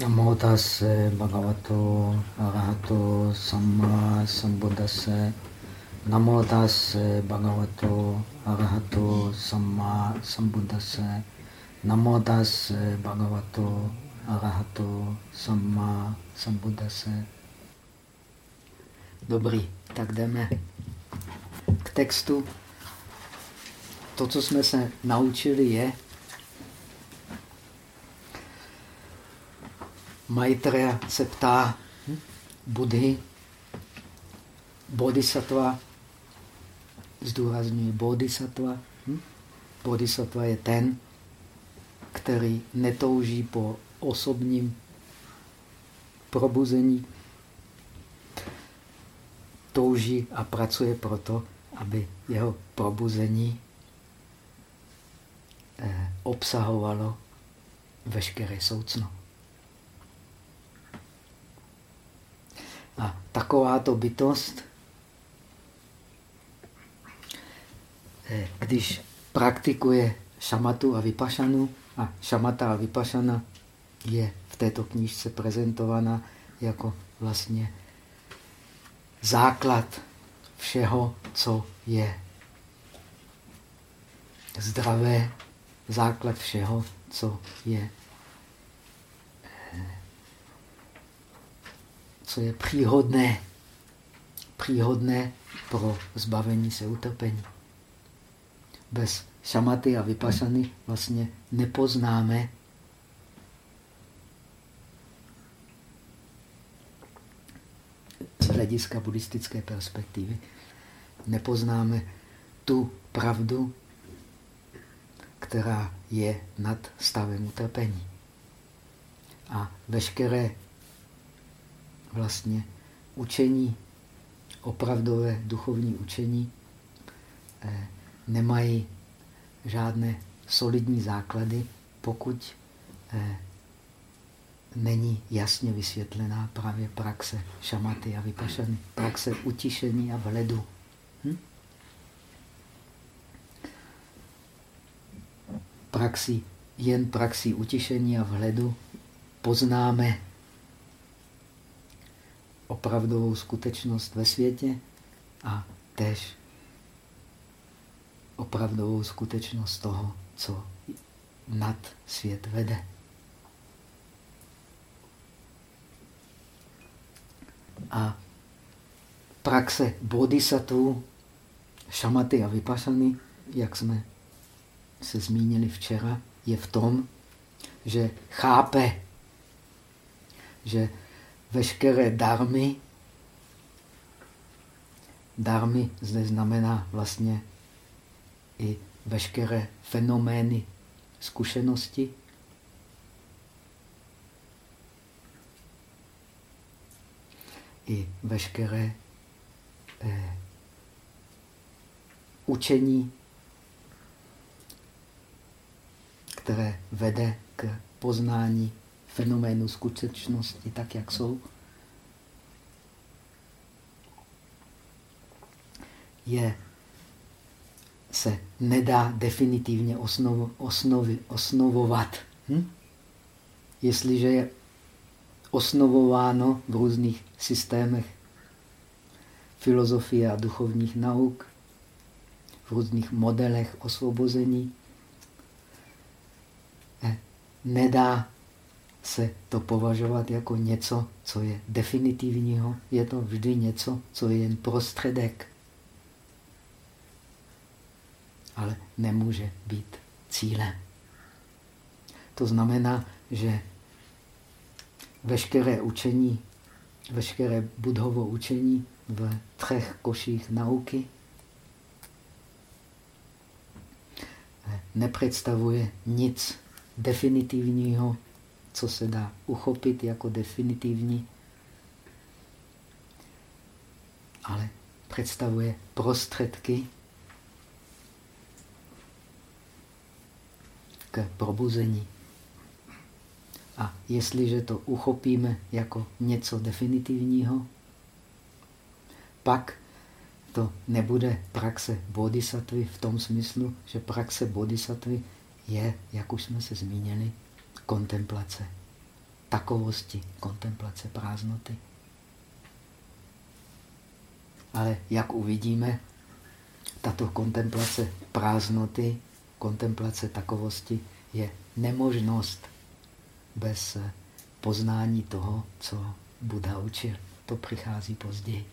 Namo tase bhagavato arahato samma sambuddhase. Namo tase bhagavato arahato samma sambuddhase. Namo tase bhagavato arahato samma sambuddhase. Dobrý, tak jdeme k textu. To, co jsme se naučili, je, Maitreya se ptá Budhy, bodhisattva, zdůrazňuje bodhisattva. Bodhisattva je ten, který netouží po osobním probuzení, touží a pracuje proto, aby jeho probuzení eh, obsahovalo veškeré soucno. A takováto bytost, eh, když praktikuje šamatu a vypašanu, a šamata a vypašana je v této knížce prezentována jako vlastně základ všeho, co je zdravé, základ všeho, co je co je příhodné, příhodné pro zbavení se utrpení. Bez šamaty a vypašany vlastně nepoznáme z hlediska buddhistické perspektivy, nepoznáme tu pravdu, která je nad stavem utrpení. A veškeré vlastně učení, opravdové duchovní učení, eh, nemají žádné solidní základy, pokud eh, není jasně vysvětlená právě praxe šamaty a vypašany, praxe utišení a vledu. Hm? Praxi, jen praxi utišení a vhledu poznáme opravdovou skutečnost ve světě a tež opravdovou skutečnost toho, co nad svět vede. A praxe bodhisattvů, šamaty a vypašany, jak jsme se zmínili včera, je v tom, že chápe, že veškeré darmy. Darmy zde znamená vlastně i veškeré fenomény zkušenosti. I veškeré eh, učení, které vede k poznání fenoménu skutečnosti tak, jak jsou, je, se nedá definitivně osnovu, osnovi, osnovovat. Hm? Jestliže je osnovováno v různých systémech filozofie a duchovních nauk, v různých modelech osvobození, eh, nedá se to považovat jako něco, co je definitivního. Je to vždy něco, co je jen prostředek. Ale nemůže být cílem. To znamená, že veškeré učení, veškeré budhovo učení v třech koších nauky nepředstavuje nic definitivního co se dá uchopit jako definitivní, ale představuje prostředky k probuzení. A jestliže to uchopíme jako něco definitivního, pak to nebude praxe bodhisattvy v tom smyslu, že praxe bodhisattvy je, jak už jsme se zmínili, kontemplace. takovosti, kontemplace prázdnoty. Ale jak uvidíme, tato kontemplace prázdnoty, kontemplace takovosti je nemožnost bez poznání toho, co Buddha učil. To přichází později.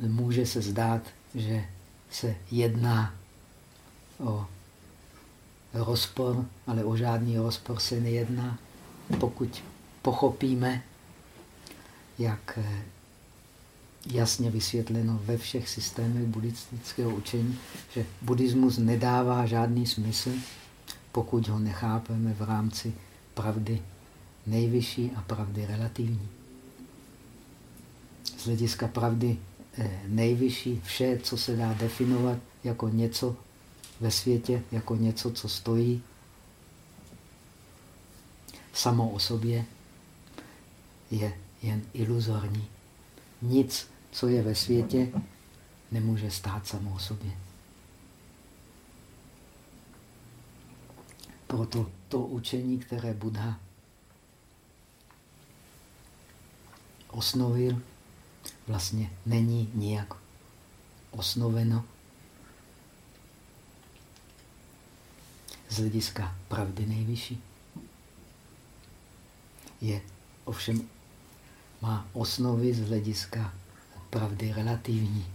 Může se zdát, že se jedná o rozpor, ale o žádný rozpor se nejedná, pokud pochopíme, jak eh, jasně vysvětleno ve všech systémech buddhistického učení, že buddhismus nedává žádný smysl, pokud ho nechápeme v rámci pravdy nejvyšší a pravdy relativní. Z hlediska pravdy eh, nejvyšší vše, co se dá definovat jako něco ve světě, jako něco, co stojí samo o sobě, je jen iluzorní. Nic, co je ve světě, nemůže stát samo o sobě. Proto to učení, které Buddha osnovil, vlastně není nijak osnoveno z hlediska pravdy nejvyšší. Je ovšem má osnovy z hlediska pravdy relativní.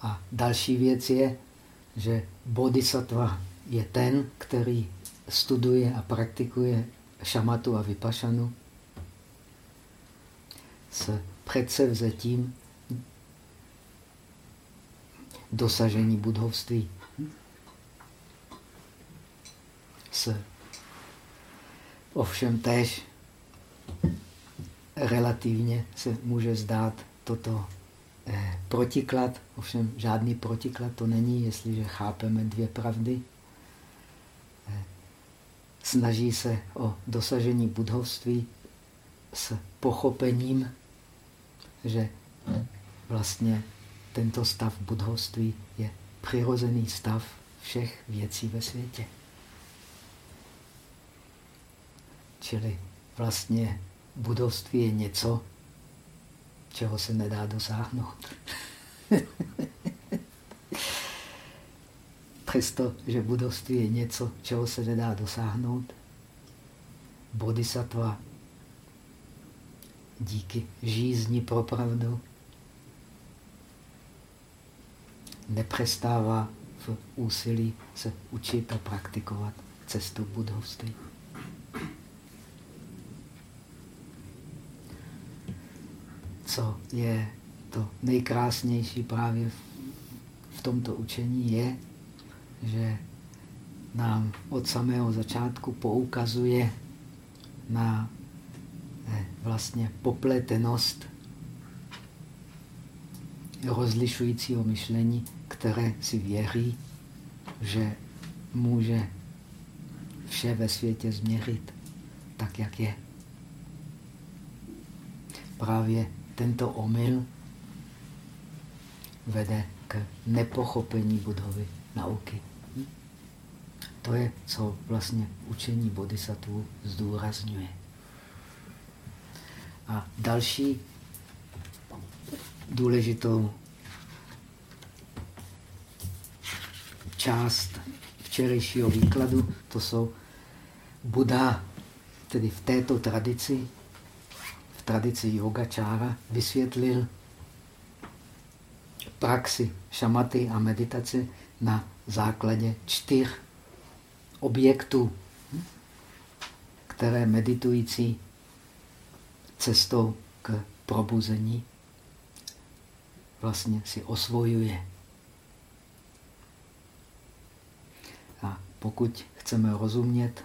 A další věc je, že bodhisattva je ten, který studuje a praktikuje šamatu a vypašanu s předsevzetím dosažení budovství. S ovšem též relativně se může zdát toto eh, protiklad, ovšem žádný protiklad to není, jestliže chápeme dvě pravdy. Eh, snaží se o dosažení budovství s pochopením, že vlastně tento stav budovství je přirozený stav všech věcí ve světě. Čili vlastně budovství je něco, čeho se nedá dosáhnout. Přesto, že budovství je něco, čeho se nedá dosáhnout, bodhisattva díky žízni pro pravdu nepřestává v úsilí se učit a praktikovat cestu budovství. Co je to nejkrásnější právě v tomto učení je, že nám od samého začátku poukazuje na eh, vlastně popletenost rozlišujícího myšlení, které si věří, že může vše ve světě změřit tak, jak je. Právě tento omyl vede k nepochopení budovy nauky. To je, co vlastně učení bodhisattva zdůrazňuje. A další důležitou část včerejšího výkladu, to jsou Buddha, tedy v této tradici, v tradici yogačára, vysvětlil praxi šamaty a meditace na základě čtyř objektů, které meditující cestou k probuzení vlastně si osvojuje. A pokud chceme rozumět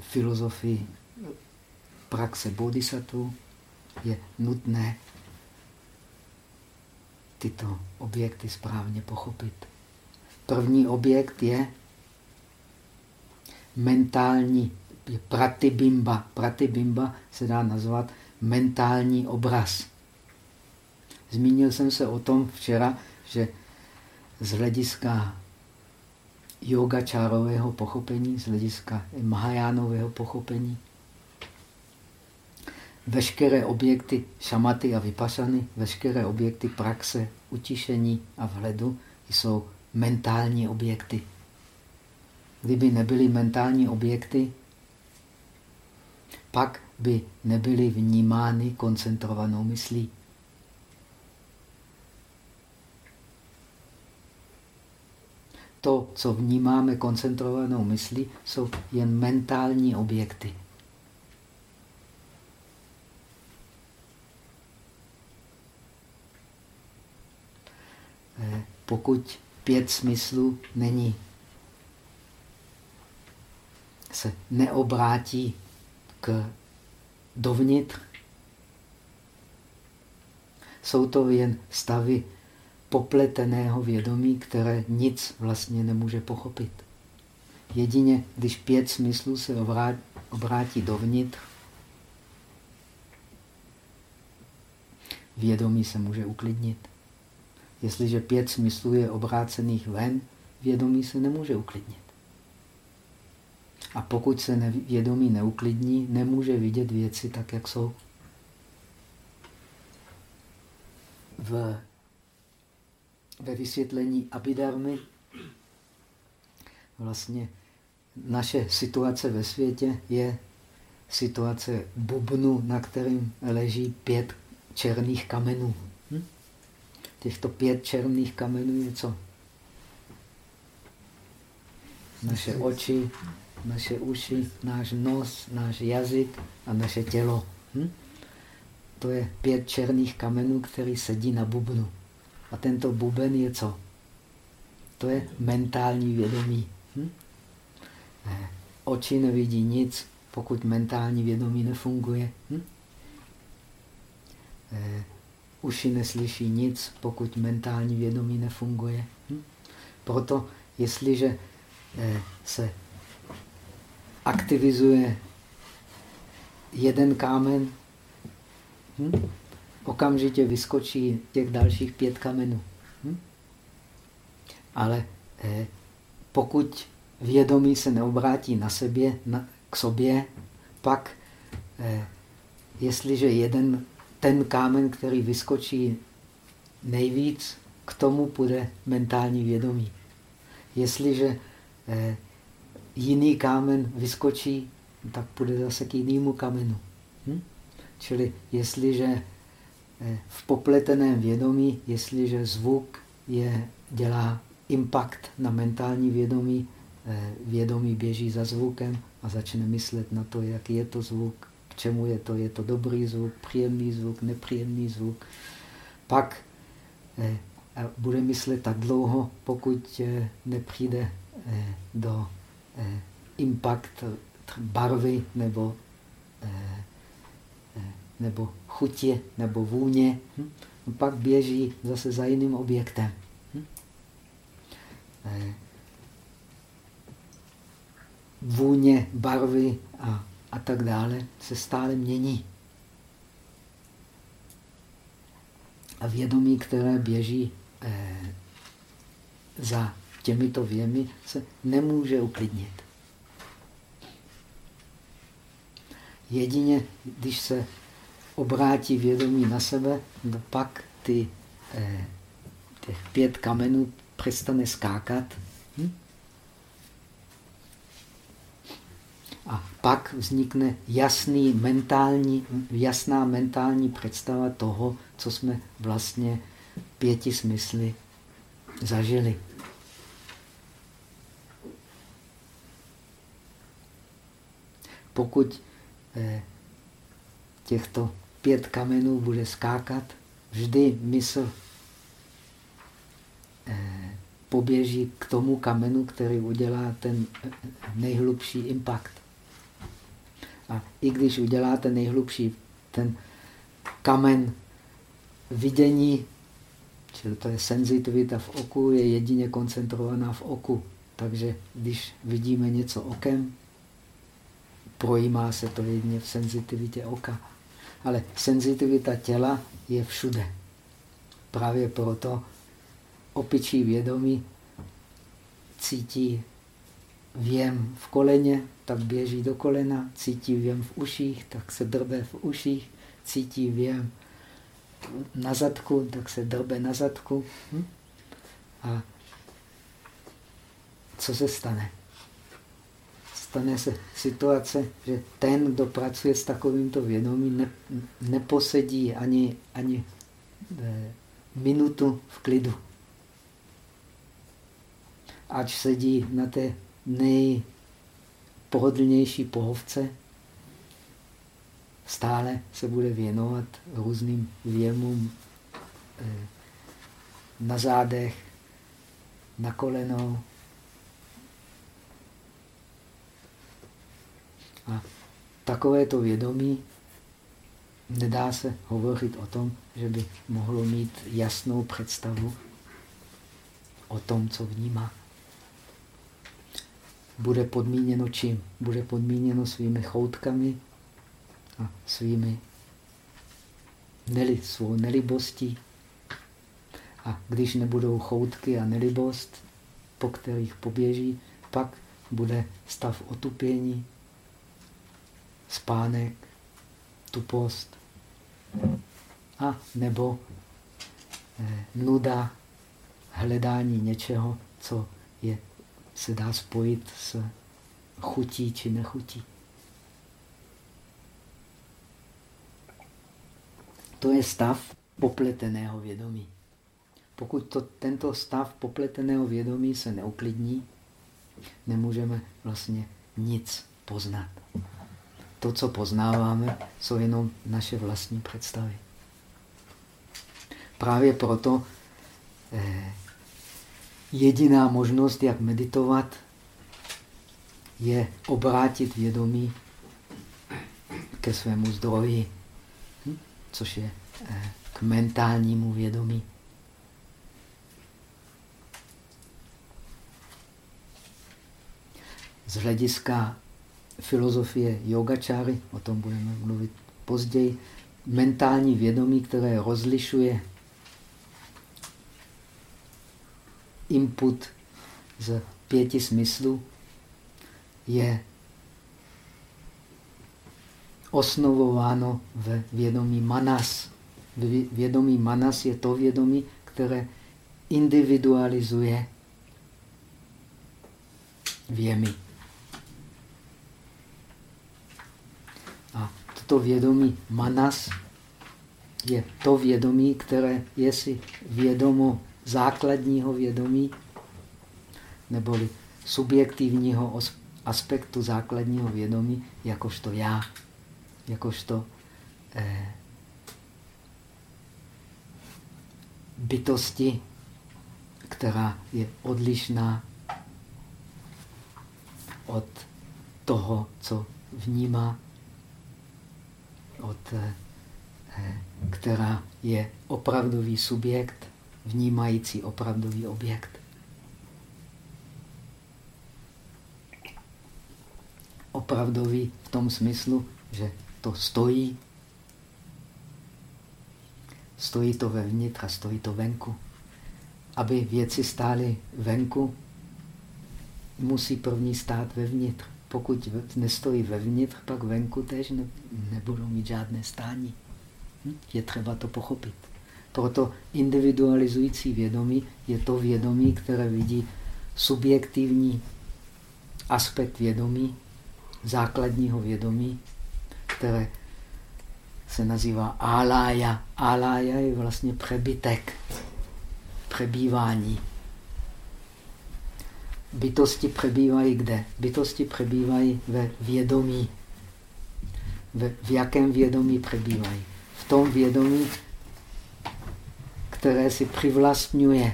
filozofii praxe bodhisattva, je nutné tyto objekty správně pochopit. První objekt je mentální, je pratibimba. Pratibimba se dá nazvat mentální obraz. Zmínil jsem se o tom včera, že z hlediska yogačárového pochopení, z hlediska mahajánového pochopení. Veškeré objekty šamaty a vypašany, veškeré objekty praxe, utišení a vhledu jsou mentální objekty. Kdyby nebyly mentální objekty, pak by nebyly vnímány koncentrovanou myslí. To, co vnímáme koncentrovanou myslí, jsou jen mentální objekty. Eh, pokud pět smyslů není, se neobrátí k dovnitř. Jsou to jen stavy popleteného vědomí, které nic vlastně nemůže pochopit. Jedině, když pět smyslů se obrátí dovnitř, vědomí se může uklidnit. Jestliže pět smyslů je obrácených ven, vědomí se nemůže uklidnit. A pokud se vědomí neuklidní, nemůže vidět věci tak, jak jsou. V, ve vysvětlení abidarmy vlastně naše situace ve světě je situace bubnu, na kterým leží pět černých kamenů. Hm? Těchto pět černých kamenů je co? Naše oči, naše uši, náš nos, náš jazyk a naše tělo. Hm? To je pět černých kamenů, který sedí na bubnu. A tento buben je co? To je mentální vědomí. Hm? Oči nevidí nic, pokud mentální vědomí nefunguje. Hm? Uši neslyší nic, pokud mentální vědomí nefunguje. Hm? Proto, jestliže eh, se aktivizuje jeden kámen, hm? Okamžitě vyskočí těch dalších pět kamenů. Hm? Ale eh, pokud vědomí se neobrátí na sebe, na, k sobě, pak eh, jestliže jeden ten kámen, který vyskočí nejvíc, k tomu půjde mentální vědomí. Jestliže eh, jiný kámen vyskočí, tak půjde zase k jinému kamenu. Hm? Čili jestliže v popleteném vědomí, jestliže zvuk je, dělá impact na mentální vědomí, eh, vědomí běží za zvukem a začne myslet na to, jaký je to zvuk, k čemu je to, je to dobrý zvuk, příjemný zvuk, nepříjemný zvuk. Pak eh, bude myslet tak dlouho, pokud nepřijde do Eh, impact barvy nebo, eh, eh, nebo chutě nebo vůně. Hm? Pak běží zase za jiným objektem. Hm? Vůně, barvy a, a tak dále se stále mění. A vědomí, které běží eh, za těmito věmi se nemůže uklidnit. Jedině, když se obrátí vědomí na sebe, no pak ty, eh, těch pět kamenů přestane skákat. Hm? A pak vznikne jasný mentální, jasná mentální představa toho, co jsme vlastně pěti smysly zažili. pokud eh, těchto pět kamenů bude skákat, vždy mysl eh, poběží k tomu kamenu, který udělá ten eh, nejhlubší impact. A i když udělá ten nejhlubší, ten kamen vidění, čili to je senzitivita v oku, je jedině koncentrovaná v oku. Takže když vidíme něco okem, projímá se to jedině v senzitivitě oka. Ale senzitivita těla je všude. Právě proto opičí vědomí cítí věm v koleně, tak běží do kolena, cítí věm v uších, tak se drbe v uších, cítí věm na zadku, tak se drbe na zadku. Hm? A co se stane? Stane se situace, že ten, kdo pracuje s takovýmto vědomím, ne, neposedí ani, ani e, minutu v klidu. Ať sedí na té nejpohodlnější pohovce, stále se bude věnovat různým věmům eh, na zádech, na kolenou. A takovéto vědomí nedá se hovořit o tom, že by mohlo mít jasnou představu o tom, co vnímá. Bude podmíněno čím? Bude podmíněno svými choutkami, a svými neli, svou nelibostí. A když nebudou choutky a nelibost, po kterých poběží, pak bude stav otupění, spánek, tupost a nebo eh, nuda, hledání něčeho, co je, se dá spojit s chutí či nechutí. To je stav popleteného vědomí. Pokud to, tento stav popleteného vědomí se neuklidní, nemůžeme vlastně nic poznat. To, co poznáváme, jsou jenom naše vlastní představy. Právě proto eh, jediná možnost, jak meditovat, je obrátit vědomí ke svému zdroji což je eh, k mentálnímu vědomí. Z hlediska filozofie yogačáry, o tom budeme mluvit později, mentální vědomí, které rozlišuje input z pěti smyslů, je osnovováno v vědomí manas. Vědomí manas je to vědomí, které individualizuje věmy. Toto vědomí. Manas je to vědomí, které je si vědomo základního vědomí, neboli subjektivního aspektu základního vědomí, jakožto já jakožto eh, bytosti, která je odlišná od toho, co vnímá, od, eh, která je opravdový subjekt, vnímající opravdový objekt. Opravdový v tom smyslu, že to stojí. Stojí to vevnitř a stojí to venku. Aby věci stály venku, musí první stát vevnitř. Pokud nestojí vevnitř, pak venku tež ne, nebudou mít žádné stání. Hm? Je třeba to pochopit. Proto individualizující vědomí je to vědomí, které vidí subjektivní aspekt vědomí, základního vědomí které se nazývá alája. Alája je vlastně přebytek, přebývání. Bytosti přebývají kde? Bytosti přebývají ve vědomí. Ve, v jakém vědomí přebývají? V tom vědomí, které si přivlastňuje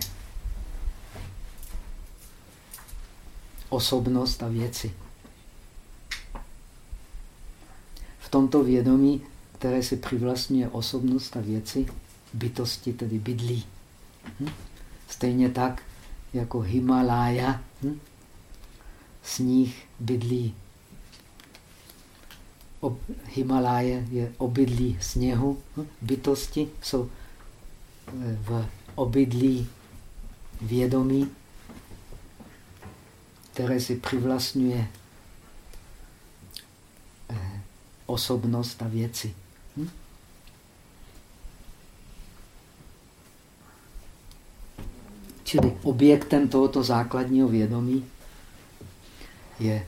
osobnost a věci. v tomto vědomí, které si přivlastňuje osobnost a věci, bytosti tedy bydlí. Hm? Stejně tak jako Himalája, hm? sníh bydlí. Ob, Himaláje je obydlí sněhu, hm? bytosti jsou eh, v obydlí vědomí, které si přivlastňuje eh, osobnost a věci. Hm? Čili objektem tohoto základního vědomí je,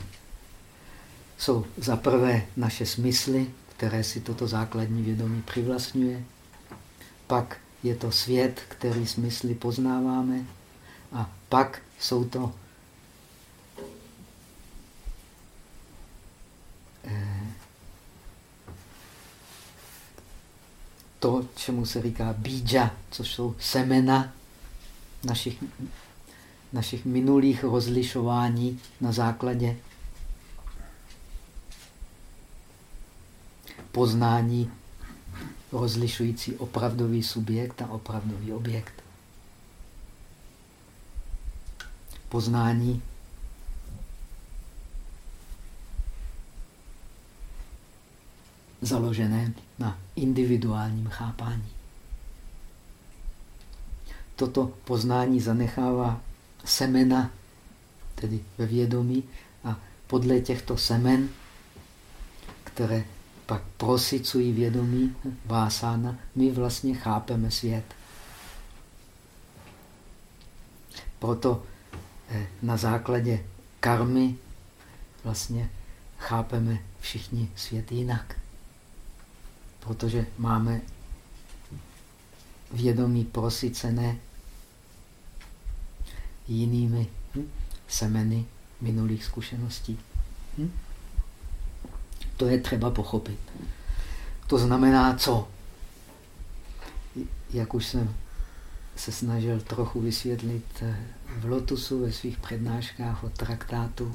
jsou za prvé naše smysly, které si toto základní vědomí přivlastňuje. Pak je to svět, který smysly poznáváme. A pak jsou to eh, to, čemu se říká bíja, což jsou semena našich, našich minulých rozlišování na základě poznání rozlišující opravdový subjekt a opravdový objekt. Poznání založené na individuálním chápání. Toto poznání zanechává semena, tedy ve vědomí, a podle těchto semen, které pak prosycují vědomí, vásána, my vlastně chápeme svět. Proto eh, na základě karmy vlastně chápeme všichni svět jinak. Protože máme vědomí prosycené jinými hm, semeny minulých zkušeností. Hm? To je třeba pochopit. To znamená co? Jak už jsem se snažil trochu vysvětlit eh, v Lotusu ve svých přednáškách o traktátu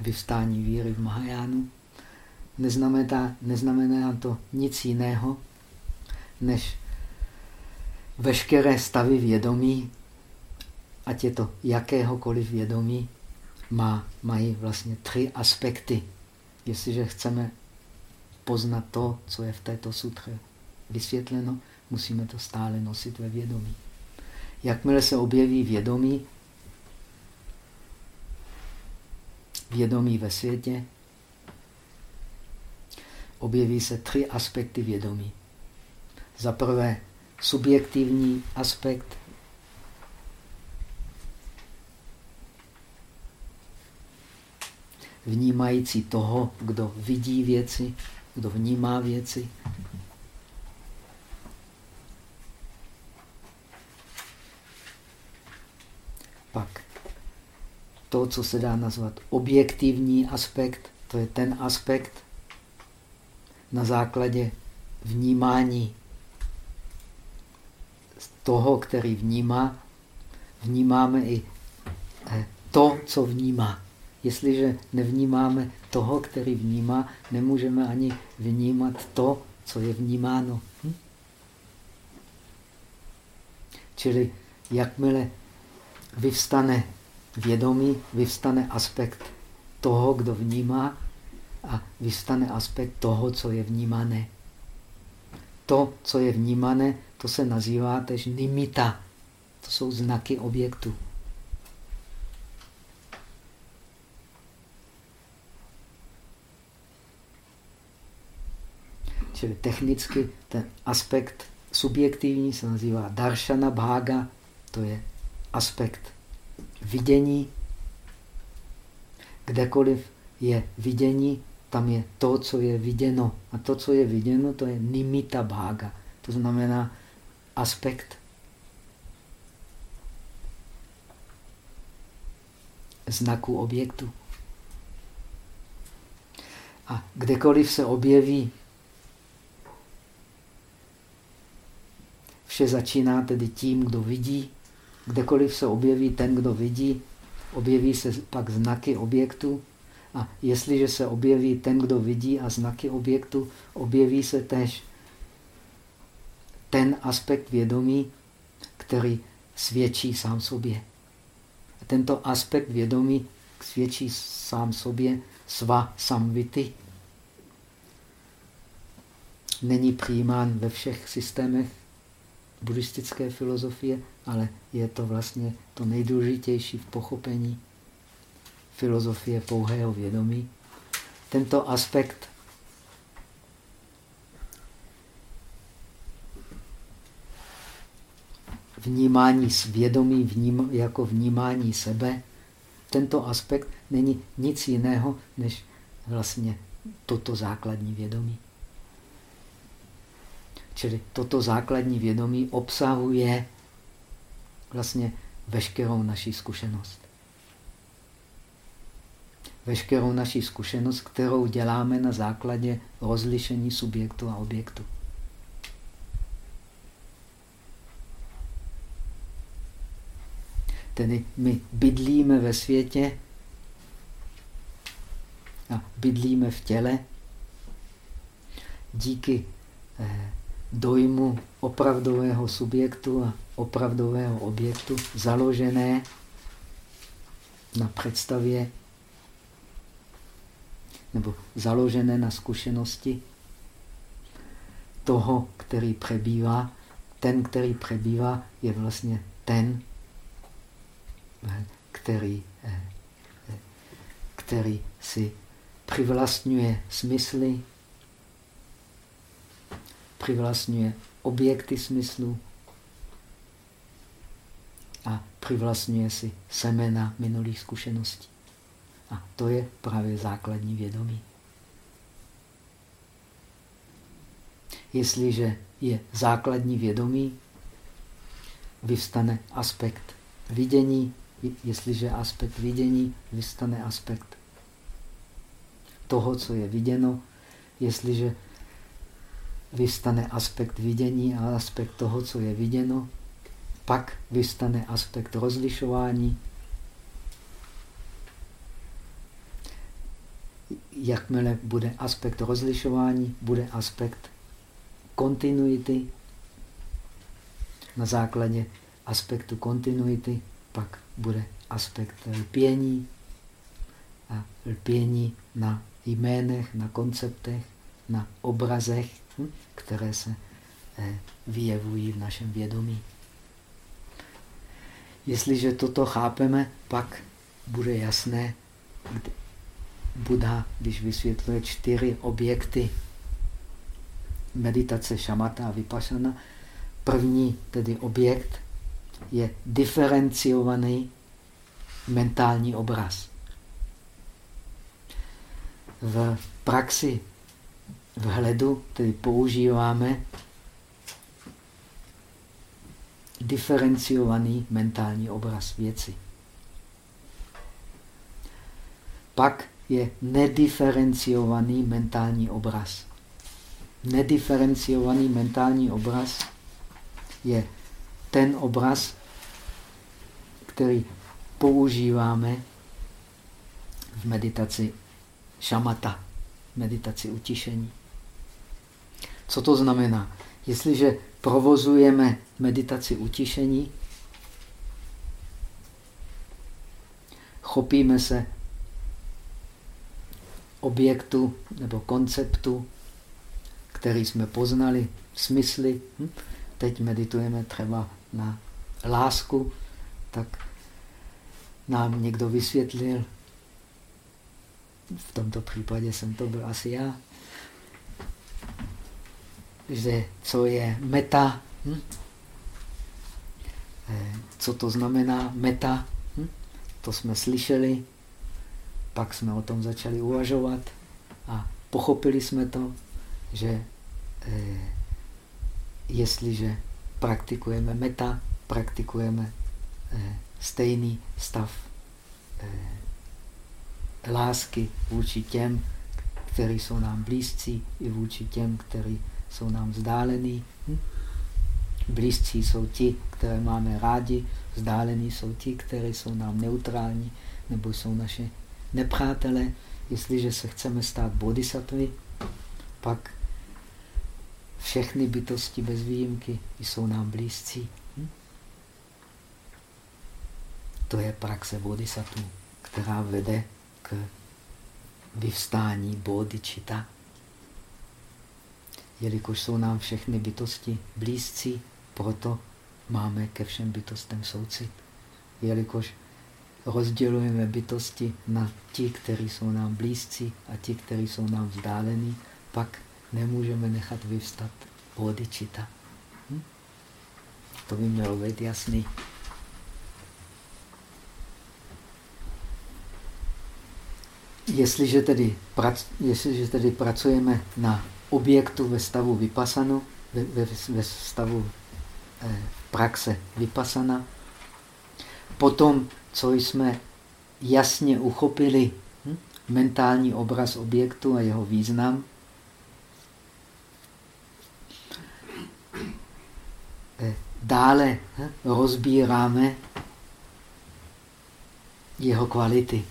vyvstání víry v Mahajánu, neznamená, neznamená to nic jiného, než veškeré stavy vědomí, ať je to jakéhokoliv vědomí, má, mají vlastně tři aspekty. Jestliže chceme poznat to, co je v této sutře vysvětleno, musíme to stále nosit ve vědomí. Jakmile se objeví vědomí, vědomí ve světě, objeví se tři aspekty vědomí. Za prvé subjektivní aspekt, vnímající toho, kdo vidí věci, kdo vnímá věci. Pak to, co se dá nazvat objektivní aspekt, to je ten aspekt na základě vnímání toho, který vnímá, vnímáme i eh, to, co vnímá. Jestliže nevnímáme toho, který vnímá, nemůžeme ani vnímat to, co je vnímáno. Hm? Čili jakmile vyvstane vědomí, vyvstane aspekt toho, kdo vnímá a vyvstane aspekt toho, co je vnímané. To, co je vnímané, to se nazývá tež nimita. To jsou znaky objektu. Čili technicky ten aspekt subjektivní se nazývá darshana bhaga, to je aspekt vidění. Kdekoliv je vidění, tam je to, co je viděno. A to, co je viděno, to je nimita bhaga. To znamená aspekt znaku objektu. A kdekoliv se objeví Vše začíná tedy tím, kdo vidí. Kdekoliv se objeví ten, kdo vidí, objeví se pak znaky objektu. A jestliže se objeví ten, kdo vidí a znaky objektu, objeví se tež ten aspekt vědomí, který svědčí sám sobě. A tento aspekt vědomí svědčí sám sobě sva samvity. Není přijímán ve všech systémech buddhistické filozofie, ale je to vlastně to nejdůležitější v pochopení filozofie pouhého vědomí. Tento aspekt vnímání svědomí vním, jako vnímání sebe, tento aspekt není nic jiného, než vlastně toto základní vědomí. Čili toto základní vědomí obsahuje vlastně veškerou naši zkušenost. Veškerou naši zkušenost, kterou děláme na základě rozlišení subjektu a objektu. Tedy my bydlíme ve světě a bydlíme v těle díky eh, dojmu opravdového subjektu a opravdového objektu založené na představě nebo založené na zkušenosti toho, který přebývá. Ten, který přebývá, je vlastně ten, který, eh, který si přivlastňuje smysly, přivlastňuje objekty smyslu a přivlastňuje si semena minulých zkušeností. A to je právě základní vědomí. Jestliže je základní vědomí, vyvstane aspekt vidění, jestliže aspekt vidění, vystane aspekt toho, co je viděno, jestliže vystane aspekt vidění a aspekt toho, co je viděno, pak vystane aspekt rozlišování. Jakmile bude aspekt rozlišování, bude aspekt kontinuity. Na základě aspektu kontinuity pak bude aspekt lpění a lpění na jménech, na konceptech, na obrazech, hm, které se eh, vyjevují v našem vědomí. Jestliže toto chápeme, pak bude jasné, Buddha, když vysvětluje čtyři objekty meditace šamata a vypašana, první tedy objekt je diferenciovaný mentální obraz. V praxi vhledu tedy používáme diferenciovaný mentální obraz věci. Pak je nediferenciovaný mentální obraz. Nediferenciovaný mentální obraz je ten obraz, který používáme v meditaci šamata, meditaci utišení. Co to znamená? Jestliže provozujeme meditaci utišení, chopíme se objektu nebo konceptu, který jsme poznali, smysly. Hm? Teď meditujeme třeba na lásku, tak nám někdo vysvětlil, v tomto případě jsem to byl asi já, že co je meta, hm? Eh, co to znamená meta, hm? to jsme slyšeli, pak jsme o tom začali uvažovat a pochopili jsme to, že eh, jestliže praktikujeme meta, praktikujeme eh, stejný stav eh, lásky vůči těm, kteří jsou nám blízcí, i vůči těm, kteří jsou nám vzdálení. Hm? Blízcí jsou ti, které máme rádi, vzdálení jsou ti, kteří jsou nám neutrální, nebo jsou naše nepřátelé. Jestliže se chceme stát bodhisattvy, pak všechny bytosti bez výjimky jsou nám blízcí. Hm? To je praxe bodhisattva, která vede k vyvstání bodhicitta. Jelikož jsou nám všechny bytosti blízcí, proto máme ke všem bytostem soucit. Jelikož rozdělujeme bytosti na ti, kteří jsou nám blízcí a ti, kteří jsou nám vzdálení, pak nemůžeme nechat vyvstat bodičita. Hm? To by mělo být jasný. Jestliže tedy, prac, jestliže tedy pracujeme na objektu ve stavu vypasanu, ve, ve, ve stavu eh, praxe vypasana, potom, co jsme jasně uchopili hm, mentální obraz objektu a jeho význam, eh, dále hm, rozbíráme jeho kvality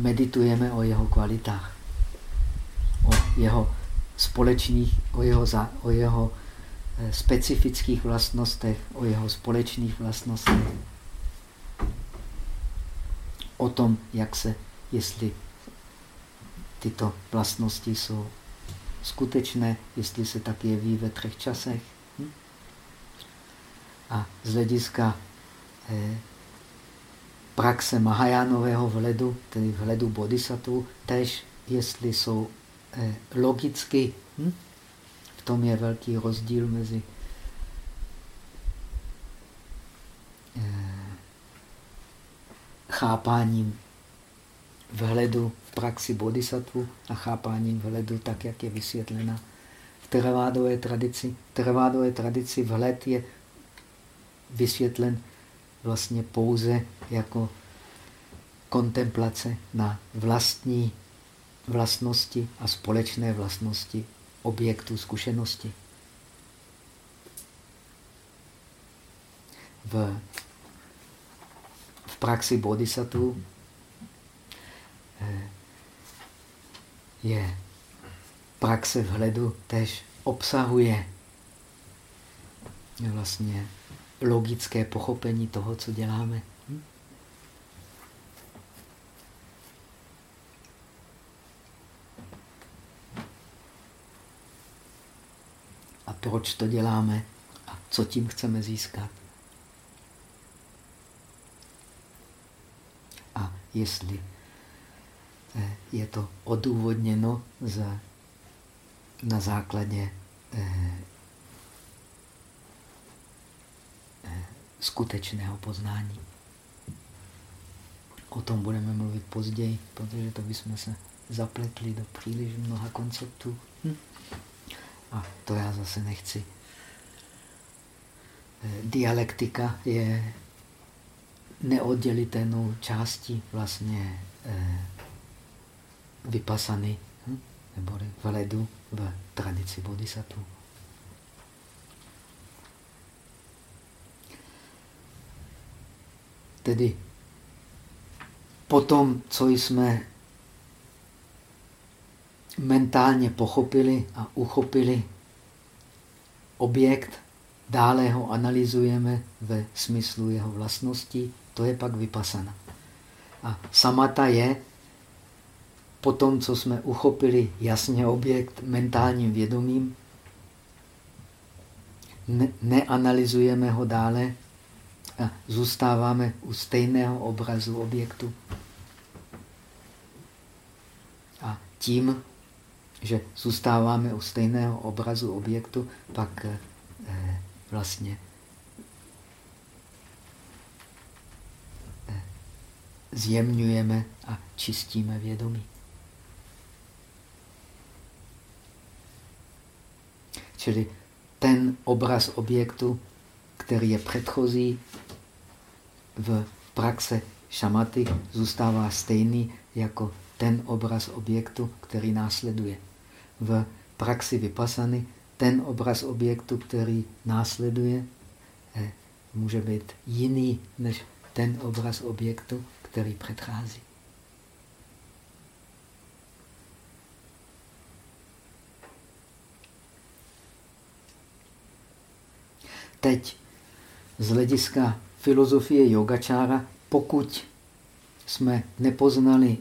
meditujeme o jeho kvalitách, o jeho společných, o jeho, za, o jeho eh, specifických vlastnostech, o jeho společných vlastnostech, o tom, jak se, jestli tyto vlastnosti jsou skutečné, jestli se tak jeví ve třech časech. Hm? A z hlediska eh, praxe Mahajánového vhledu, tedy vhledu bodhisattva, tež jestli jsou eh, logicky, hm? v tom je velký rozdíl mezi eh, chápáním vhledu v praxi bodhisattva a chápáním vhledu tak, jak je vysvětlena v teravádové tradici. V teravádové tradici vhled je vysvětlen vlastně pouze jako kontemplace na vlastní vlastnosti a společné vlastnosti objektu zkušenosti. V, v praxi bodhisattva eh, je praxe vhledu tež obsahuje vlastně logické pochopení toho, co děláme. Hm? A proč to děláme a co tím chceme získat. A jestli eh, je to odůvodněno za, na základě eh, skutečného poznání. O tom budeme mluvit později, protože to bychom se zapletli do příliš mnoha konceptů. Hm. A to já zase nechci. Eh, dialektika je neoddělitelnou částí vlastně eh, vypasany, hm? nebo vledu v tradici bodhisattva. Tedy potom, co jsme mentálně pochopili a uchopili objekt, dále ho analyzujeme ve smyslu jeho vlastností, to je pak vypasana. A samata je po tom, co jsme uchopili jasně objekt mentálním vědomím, ne neanalyzujeme ho dále, a zůstáváme u stejného obrazu objektu. A tím, že zůstáváme u stejného obrazu objektu, pak eh, vlastně eh, zjemňujeme a čistíme vědomí. Čili ten obraz objektu, který je předchozí, v praxe šamaty zůstává stejný jako ten obraz objektu, který následuje. V praxi vypasany ten obraz objektu, který následuje, eh, může být jiný než ten obraz objektu, který předchází. Teď z hlediska filozofie yogačára, pokud jsme nepoznali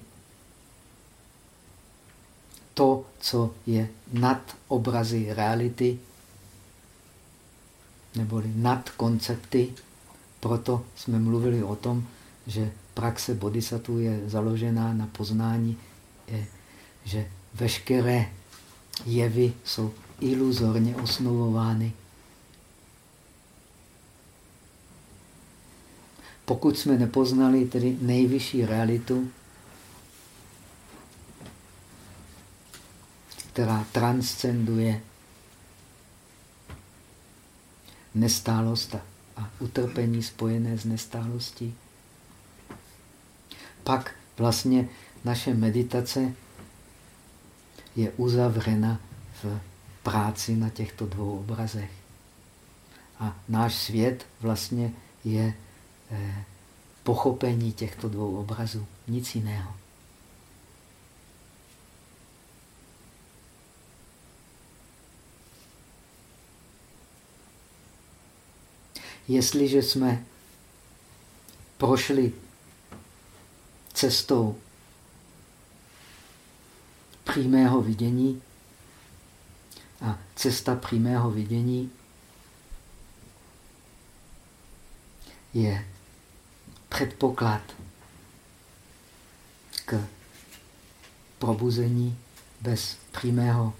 to, co je nad obrazy reality, neboli nad koncepty. Proto jsme mluvili o tom, že praxe bodhisattva je založená na poznání, že veškeré jevy jsou iluzorně osnovovány. Pokud jsme nepoznali tedy nejvyšší realitu, která transcenduje nestálost a utrpení spojené s nestálostí, pak vlastně naše meditace je uzavřena v práci na těchto dvou obrazech. A náš svět vlastně je pochopení těchto dvou obrazů, nic jiného. Jestliže jsme prošli cestou přímého vidění a cesta přímého vidění je předpoklad k probuzení. Bez přímého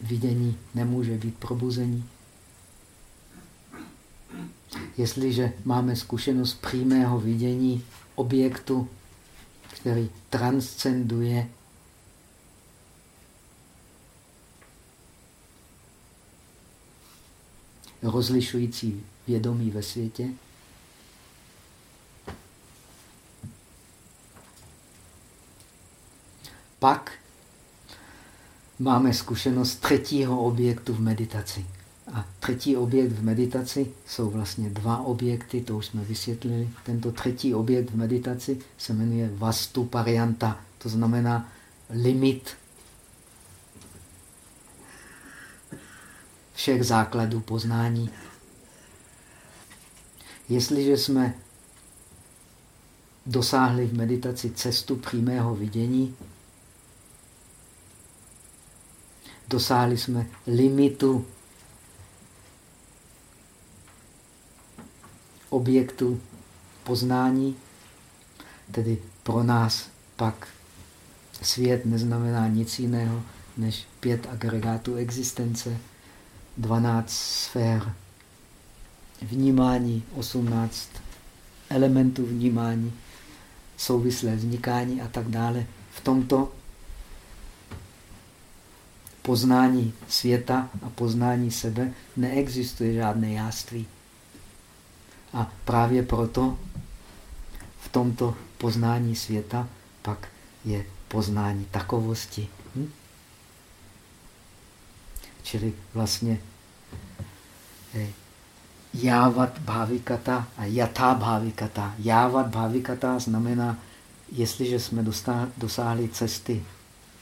vidění nemůže být probuzení. Jestliže máme zkušenost přímého vidění objektu, který transcenduje rozlišující vědomí ve světě, pak máme zkušenost třetího objektu v meditaci. A třetí objekt v meditaci jsou vlastně dva objekty, to už jsme vysvětlili. Tento třetí objekt v meditaci se jmenuje Vastu Parianta, to znamená limit všech základů poznání. Jestliže jsme dosáhli v meditaci cestu přímého vidění, dosáhli jsme limitu objektu poznání, tedy pro nás pak svět neznamená nic jiného než pět agregátů existence, 12 sfér vnímání, 18 elementů vnímání, souvislé vznikání a tak dále. V tomto poznání světa a poznání sebe neexistuje žádné jáství. A právě proto v tomto poznání světa pak je poznání takovosti. Hm? Čili vlastně eh, jávat bhavikata a jatá bhavikata. Jávat bhavikata znamená, jestliže jsme dosáhli cesty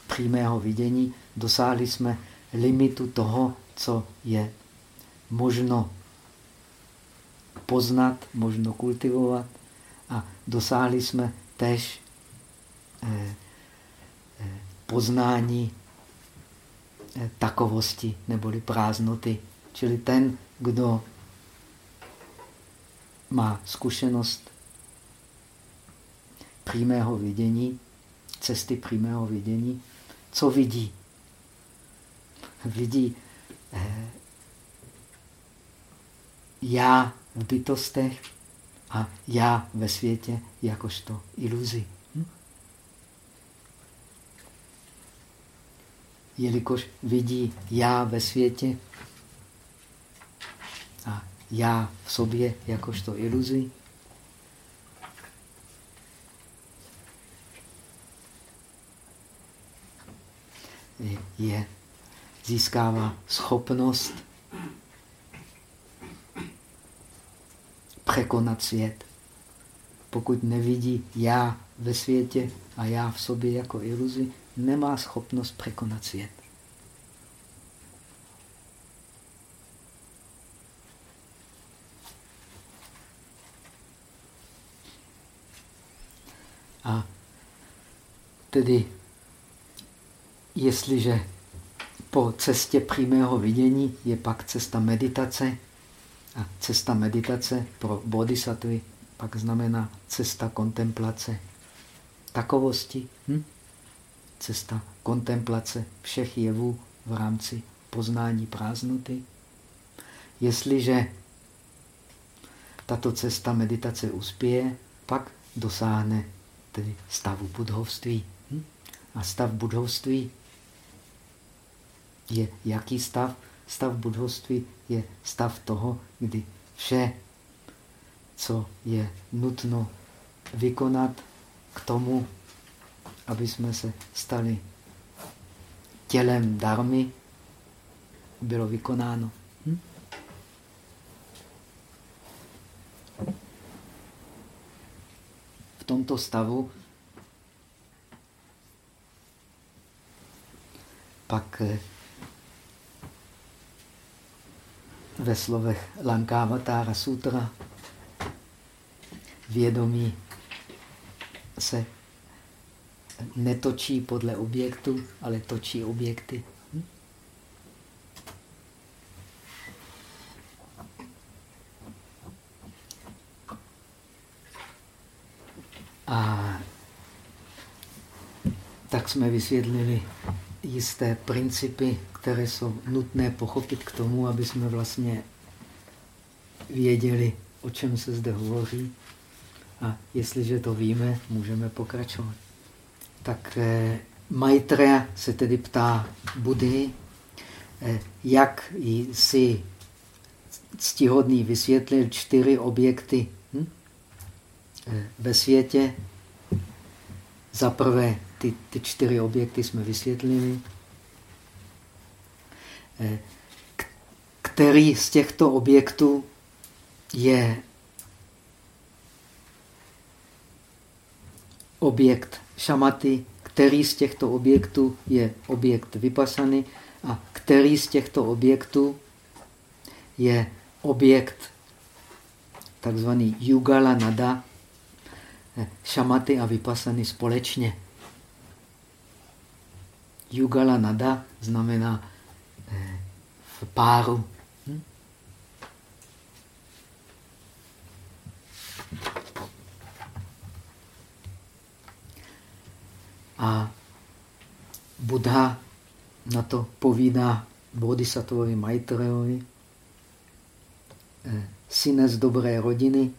přímého vidění, dosáhli jsme limitu toho, co je možno poznat, možno kultivovat a dosáhli jsme tež eh, eh, poznání eh, takovosti neboli prázdnoty. Čili ten, kdo má zkušenost přímého vidění, cesty přímého vidění, co vidí? Vidí eh, já v bytostech a já ve světě jakožto iluzi. Hm? Jelikož vidí já ve světě a já v sobě jakožto iluzi, je, získává schopnost překonat svět. Pokud nevidí já ve světě a já v sobě jako iluzi, nemá schopnost překonat svět. A tedy, jestliže po cestě přímého vidění je pak cesta meditace, A cesta meditace pro bodhisattvy pak znamená cesta kontemplace takovosti. Hm? Cesta kontemplace všech jevů v rámci poznání prázdnoty. Jestliže tato cesta meditace uspěje, pak dosáhne tedy stavu budhovství. Hm? A stav budhovství je jaký stav? Stav budhovství je stav toho, kdy vše, co je nutno vykonat k tomu, aby jsme se stali tělem darmy, bylo vykonáno. Hm? V tomto stavu pak eh, ve slovech Lankavatara Sutra vědomí se netočí podle objektu, ale točí objekty. A tak jsme vysvětlili jisté principy, které jsou nutné pochopit k tomu, aby jsme vlastně věděli, o čem se zde hovoří. A jestliže to víme, můžeme pokračovat. Tak eh, Maitreya se tedy ptá Budhy, eh, jak si ctihodný vysvětlil čtyři objekty hm? eh, ve světě. Za prvé, ty, ty čtyři objekty jsme vysvětlili. Eh, který z těchto objektů je objekt šamaty, který z těchto objektů je objekt vypasany a který z těchto objektů je objekt takzvaný Yugala Nada, eh, šamaty a vypasany společně. Yugala Nada znamená eh, v páru. Hm? A Buddha na to povídá bodhisattvovi Maitreyovi, eh, syne z dobré rodiny,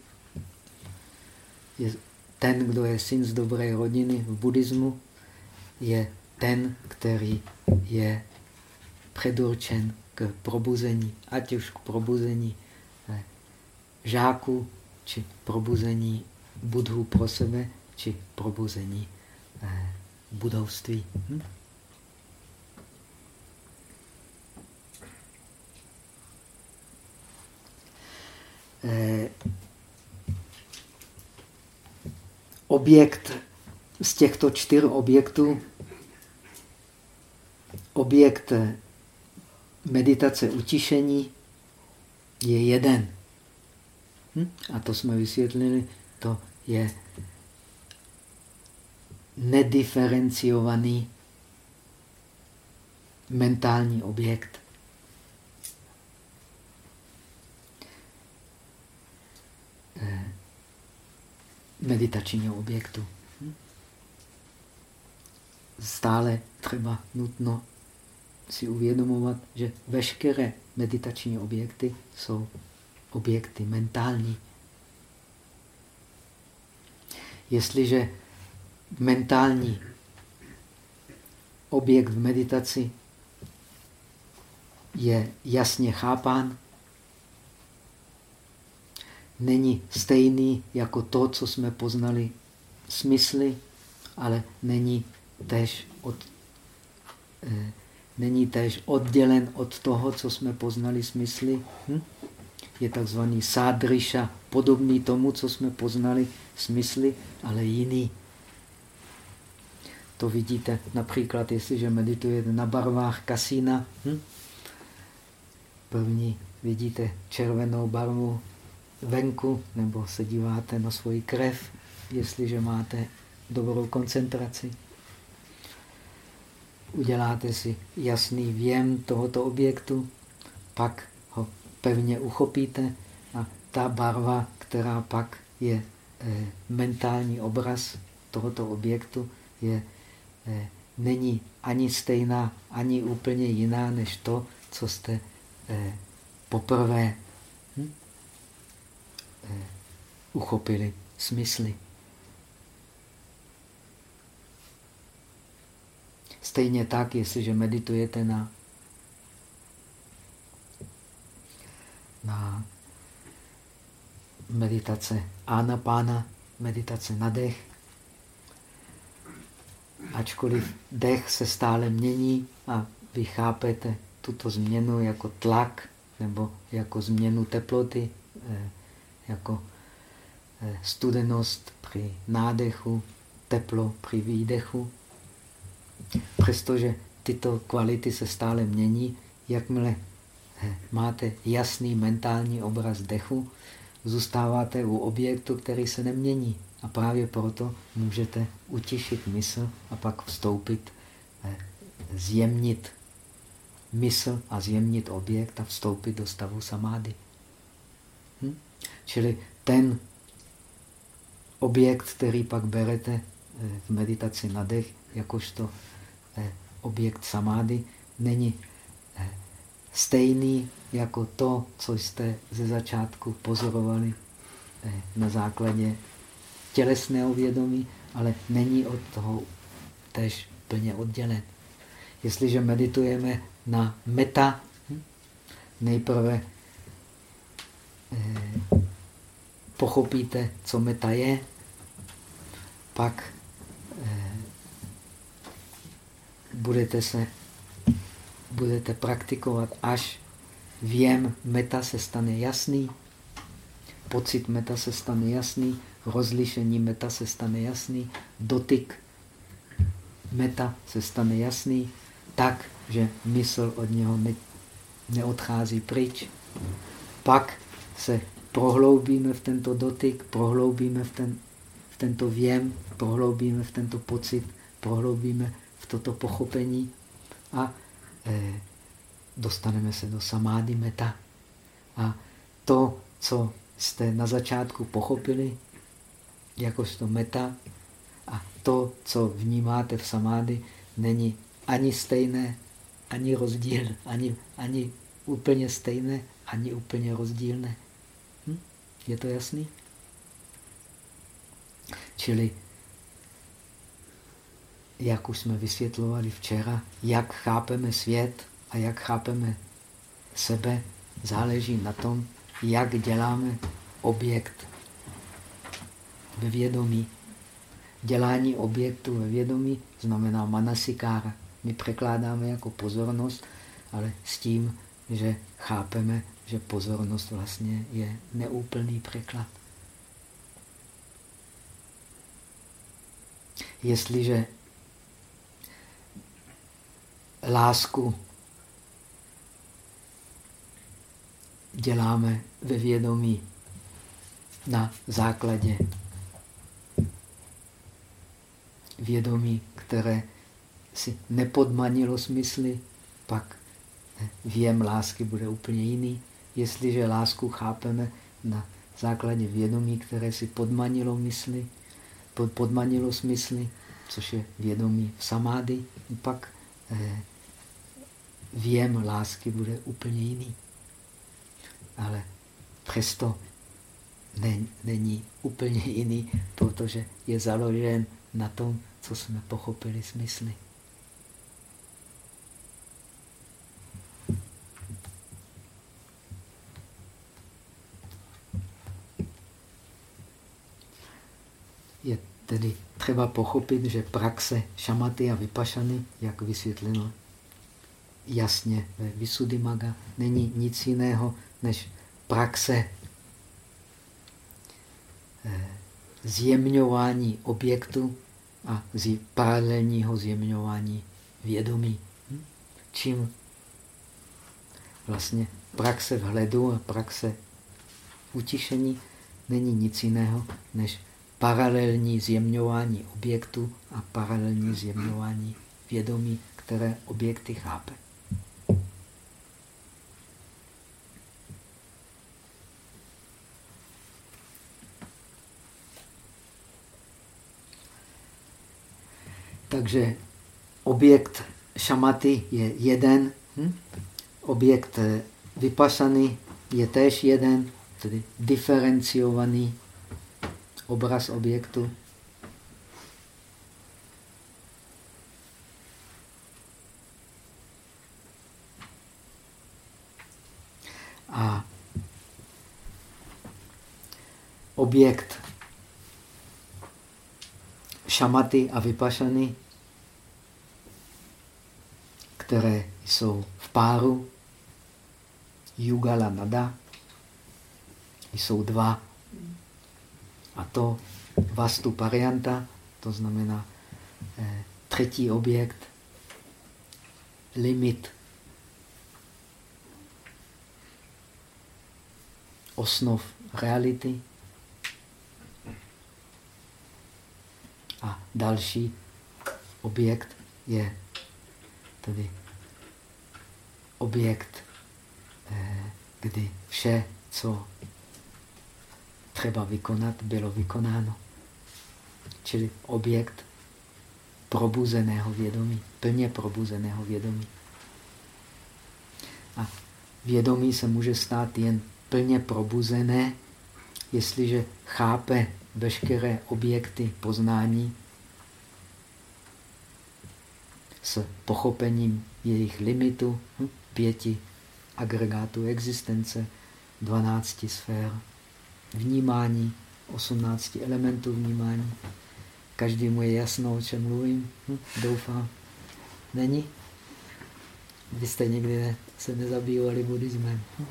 je ten, kdo je syn z dobré rodiny v buddhismu, je ten, který je předurčen k probuzení, ať už k probuzení eh, žáků, či probuzení budhů pro sebe, či probuzení eh, budovství. Hm? Eh, objekt z těchto čtyř objektů, objekt meditace utišení je jeden. Hm? A to jsme vysvětlili, to je nediferenciovaný mentální objekt. Eh, meditačního objektu. Hm? Stále třeba nutno si uvědomovat, že veškeré meditační objekty jsou objekty mentální. Jestliže mentální objekt v meditaci je jasně chápán, není stejný jako to, co jsme poznali smysly, ale není tež od, eh, není tež oddělen od toho, co jsme poznali smysly. Hm? Je takzvaný sádryša, podobný tomu, co jsme poznali smysly, ale jiný. To vidíte například, jestliže meditujete na barvách kasína. Hm? První vidíte červenou barvu venku, nebo se díváte na svoji krev, jestliže máte dobrou koncentraci. Uděláte si jasný věm tohoto objektu, pak ho pevně uchopíte ta barva, která pak je eh, mentální obraz tohoto objektu, je, eh, není ani stejná, ani úplně jiná, než to, co jste eh, poprvé hm, uchopili smysly. Stejně tak, jestliže meditujete na, na meditace anapána, meditace na dech, ačkoliv dech se stále mění a vy chápete tuto změnu jako tlak nebo jako změnu teploty, eh, jako eh, studenost při nádechu, teplo při výdechu. Přestože tyto kvality se stále mění, jakmile eh, máte jasný mentální obraz dechu, zůstáváte u objektu, který se nemění. A právě proto můžete utišit mysl a pak vstoupit, eh, zjemnit mysl a zjemnit objekt a vstoupit do stavu samády. Hm? Čili ten objekt, který pak berete eh, v meditaci na dech, jakožto objekt samády, není stejný jako to, co jste ze začátku pozorovali na základě tělesného vědomí, ale není od toho tež plně oddělen. Jestliže meditujeme na meta, hm, nejprve eh, pochopíte, co meta je, pak eh, budete se budete praktikovat, až věm meta se stane jasný, pocit meta se stane jasný, rozlišení meta se stane jasný, dotyk meta se stane jasný, tak, že mysl od něho ne, neodchází pryč. Pak se prohloubíme v tento dotyk, prohloubíme v, ten, v tento věm, prohloubíme v tento pocit, prohloubíme toto pochopení a eh, dostaneme se do samády meta. A to, co jste na začátku pochopili, jakožto meta a to, co vnímáte v samády, není ani stejné, ani rozdíl, ani, ani úplně stejné, ani úplně rozdílné. Hm? Je to jasný? Čili, jak už jsme vysvětlovali včera, jak chápeme svět a jak chápeme sebe, záleží na tom, jak děláme objekt ve vědomí. Dělání objektu ve vědomí znamená manasikára. My překládáme jako pozornost, ale s tím, že chápeme, že pozornost vlastně je neúplný překlad. Jestliže lásku děláme ve vědomí na základě vědomí, které si nepodmanilo smysly, pak věm lásky bude úplně jiný. Jestliže lásku chápeme na základě vědomí, které si podmanilo mysli, podmanilo smysly, což je vědomí v samády, pak věm lásky bude úplně jiný. Ale přesto není úplně jiný, protože je založen na tom, co jsme pochopili smysly. Je tedy třeba pochopit, že praxe šamaty a vypašany, jak vysvětleno jasně ve Visuddhimaga, není nic jiného než praxe eh, zjemňování objektu a paralelního zjemňování vědomí. Hm? Čím vlastně praxe vhledu a praxe utišení není nic jiného než paralelní zjemňování objektu a paralelní zjemňování vědomí, které objekty chápe. Takže objekt šamaty je jeden, hm? objekt vypasaný je též jeden, tedy diferenciovaný obraz objektu. A objekt šamaty a vypašany, které jsou v páru, Yugala Nada, jsou dva. A to Vastu Parianta, to znamená eh, třetí objekt, limit osnov reality. A další objekt je tedy objekt, eh, kdy vše, co třeba vykonat, bylo vykonáno. Čili objekt probuzeného vědomí, plně probuzeného vědomí. A vědomí se může stát jen plně probuzené, jestliže chápe veškeré objekty poznání s pochopením jejich limitu, hm, pěti agregátů existence, dvanácti sfér vnímání, 18 elementů vnímání. Každému je jasno, o čem mluvím. Hm, doufám. Není? Vy jste někdy ne, se nezabývali buddhismem. Hm?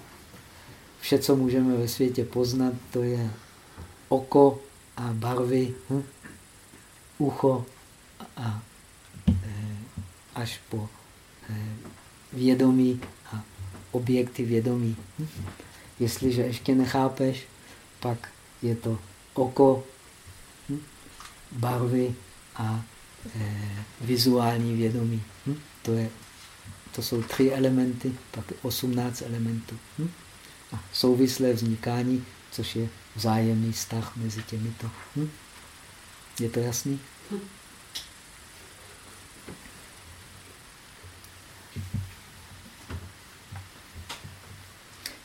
Vše, co můžeme ve světě poznat, to je oko a barvy, hm? ucho a e, až po e, vědomí a objekty vědomí. Hm? Jestliže ještě nechápeš, pak je to oko, hm? barvy a e, vizuální vědomí. Hm? To, je, to jsou tři elementy, pak 18 elementů. Hm? A souvislé vznikání, což je vzájemný vztah mezi těmito. Hm? Je to jasný? Hm.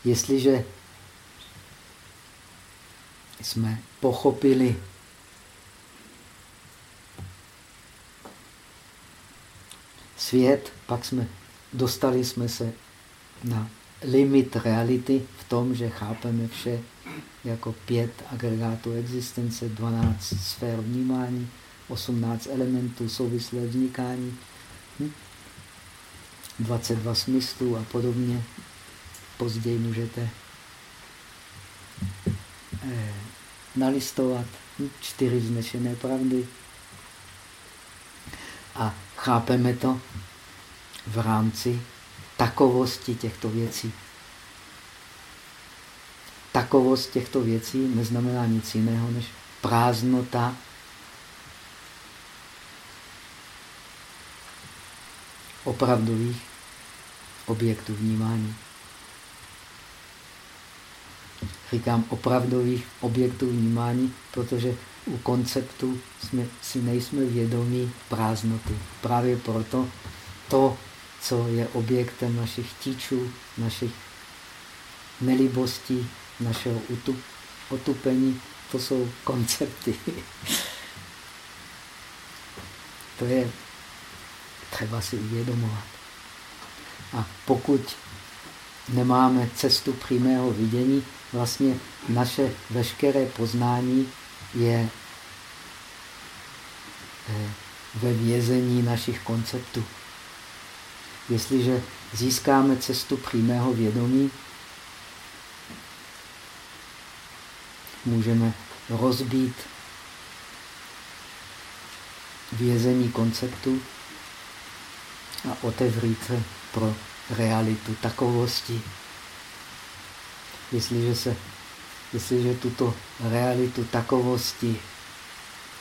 Jestliže jsme pochopili svět, pak jsme dostali jsme se na limit reality v tom, že chápeme vše jako pět agregátů existence, 12 sfér vnímání, 18 elementů souvislé vznikání, 22 hm? smyslů a podobně. Později můžete eh, nalistovat čtyři znešené pravdy. A chápeme to v rámci takovosti těchto věcí. Takovost těchto věcí neznamená nic jiného než prázdnota opravdových objektů vnímání říkám opravdových objektů vnímání, protože u konceptu jsme, si nejsme vědomí prázdnoty. Právě proto to, co je objektem našich tíčů, našich nelibostí, našeho utup, otupení, to jsou koncepty. to je třeba si uvědomovat. A pokud nemáme cestu přímého vidění, vlastně naše veškeré poznání je eh, ve vězení našich konceptů. Jestliže získáme cestu přímého vědomí, můžeme rozbít vězení konceptu a otevřít se pro realitu takovosti. Jestliže, se, jestliže tuto realitu takovosti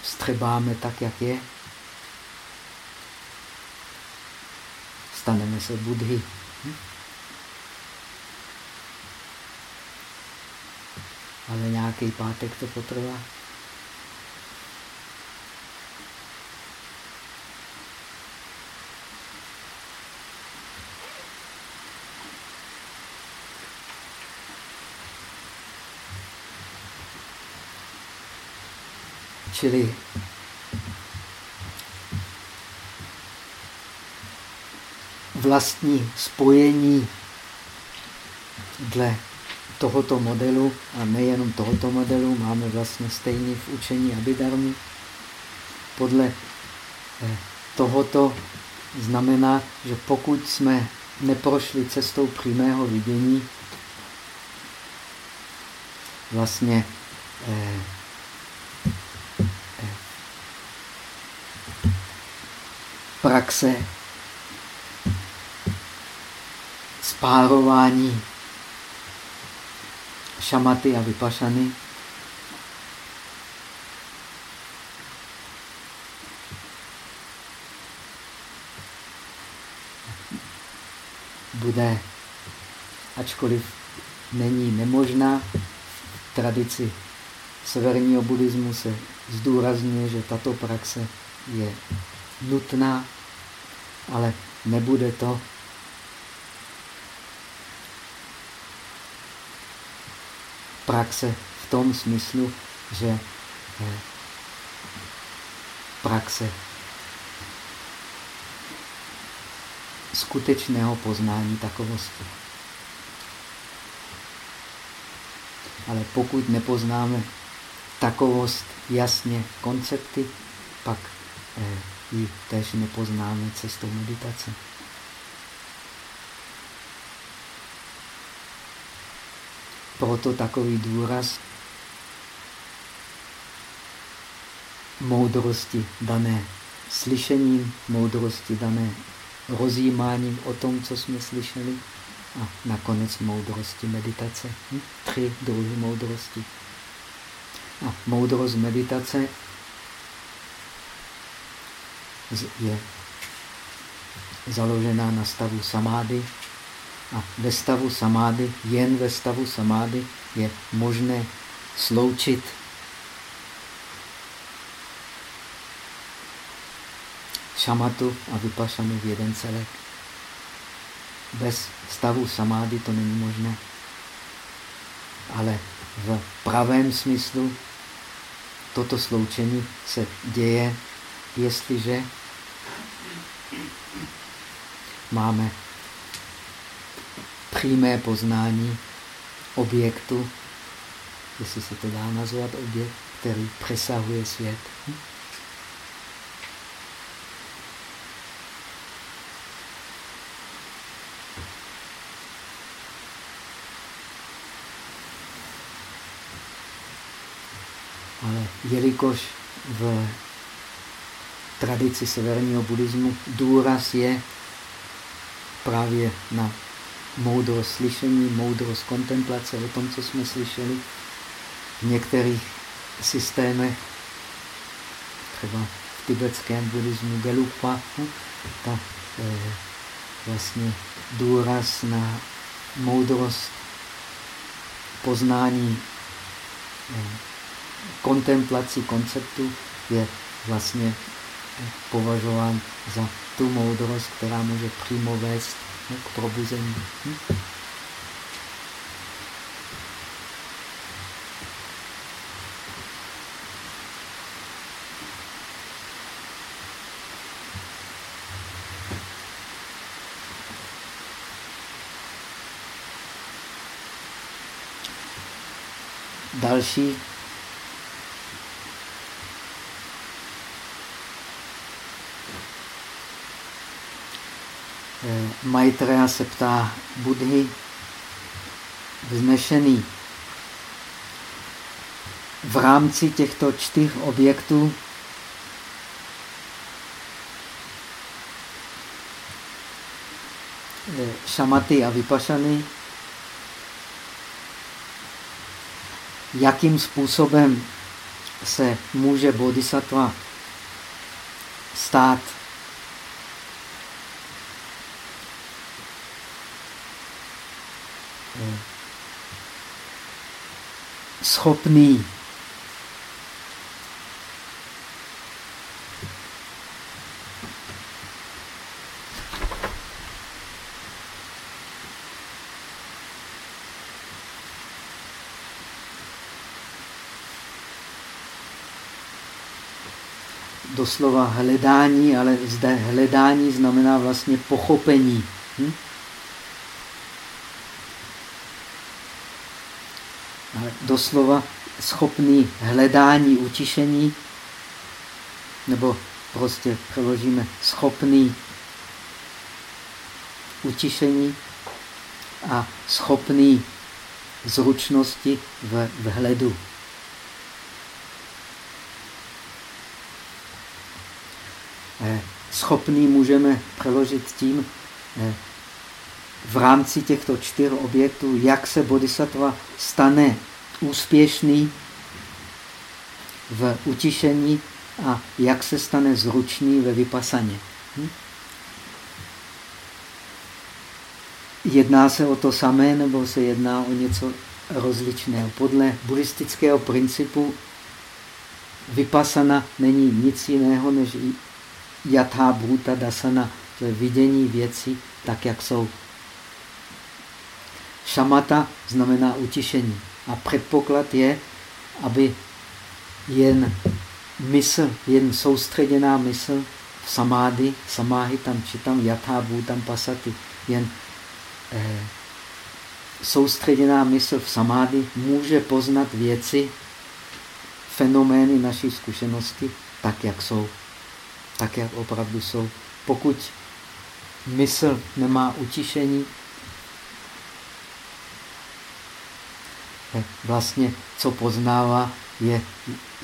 střebáme tak, jak je, staneme se budhy. Hm? Ale nějaký pátek to potrvá. Čili vlastní spojení dle tohoto modelu, a nejenom tohoto modelu, máme vlastně stejný v učení Abidarmy. Podle eh, tohoto znamená, že pokud jsme neprošli cestou přímého vidění, vlastně eh, praxe spárování šamaty a vypašany. Bude, ačkoliv není nemožná, v tradici severního buddhismu se zdůrazňuje, že tato praxe je nutná, ale nebude to praxe v tom smyslu, že eh, praxe skutečného poznání takovosti. Ale pokud nepoznáme takovost jasně koncepty, pak eh, ji tež nepoznáme cestou meditace. Proto takový důraz moudrosti dané slyšením, moudrosti dané rozjímáním o tom, co jsme slyšeli a nakonec moudrosti meditace. Hm? Tři druhy moudrosti. A moudrost meditace je založená na stavu samády, a ve stavu samády, jen ve stavu samády je možné sloučit šamatu a vypašanu v jeden celek. Bez stavu samády to není možné. Ale v pravém smyslu toto sloučení se děje, jestliže máme přímé poznání objektu, jestli se to dá nazvat objekt, který přesahuje svět. Ale jelikož v tradici severního buddhismu důraz je právě na moudrost slyšení, moudrost kontemplace, o tom, co jsme slyšeli v některých systémech, třeba v tibetském buddhismu Gelugpa, ta eh, vlastně důraz na moudrost poznání eh, kontemplací konceptu je vlastně považován za tu moudrost, která může přímo vést k probuzení. Hm? Další Maitreya se ptá Budhy, vznešený. V rámci těchto čtyř objektů šamaty a vypašany, jakým způsobem se může bodhisattva stát schopný doslova hledání, ale zde hledání znamená vlastně pochopení. Hm? Ale doslova schopný hledání, utišení, nebo prostě přeložíme schopný utišení a schopný zručnosti v vhledu. Eh, schopný můžeme přeložit tím, eh, v rámci těchto čtyř objektů, jak se bodhisattva stane úspěšný v utišení a jak se stane zručný ve vypasaně. Hm? Jedná se o to samé, nebo se jedná o něco rozličného. Podle buddhistického principu vypasana není nic jiného než jatha bhuta dasana, to je vidění věcí tak, jak jsou. Šamata znamená utišení. A předpoklad je, aby jen mysl, jen soustředěná mysl v samády, samáhy tam čitam, jatha bhutam pasaty, jen eh, soustředěná mysl v samády může poznat věci, fenomény naší zkušenosti tak, jak jsou. Tak, jak opravdu jsou. Pokud mysl nemá utišení, vlastně co poznává, je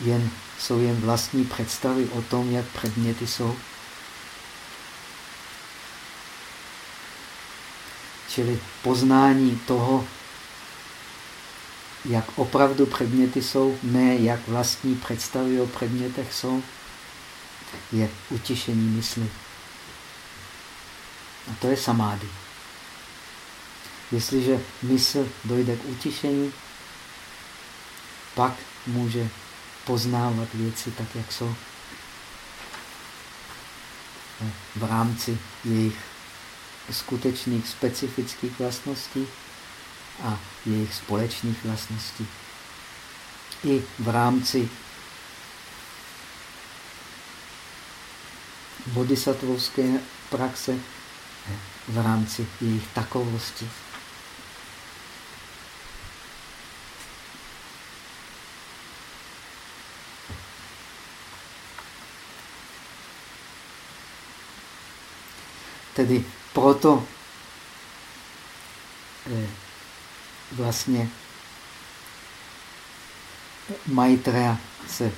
jen, jsou jen vlastní představy o tom, jak předměty jsou. Čili poznání toho, jak opravdu předměty jsou, ne jak vlastní představy o předmětech jsou, je utišení mysli. A to je samády. Jestliže mysl dojde k utišení, pak může poznávat věci tak, jak jsou. V rámci jejich skutečných specifických vlastností a jejich společných vlastností. I v rámci bodhisattvovské praxe, v rámci jejich takovosti. Tedy proto eh, vlastně Maitreya se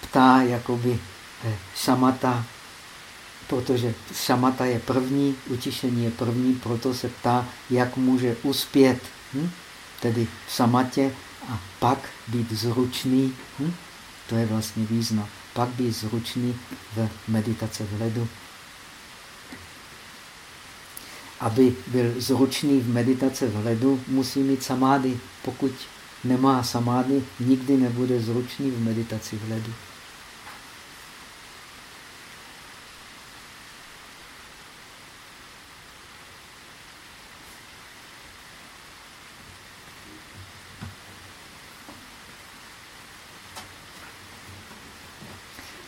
ptá jakoby eh, šamata, protože šamata je první, utišení je první, proto se ptá, jak může uspět, hm? tedy v samatě a pak být zručný, hm? to je vlastně význam, pak být zručný v meditace v ledu aby byl zručný v meditace v ledu, musí mít samády. Pokud nemá samády, nikdy nebude zručný v meditaci v ledu.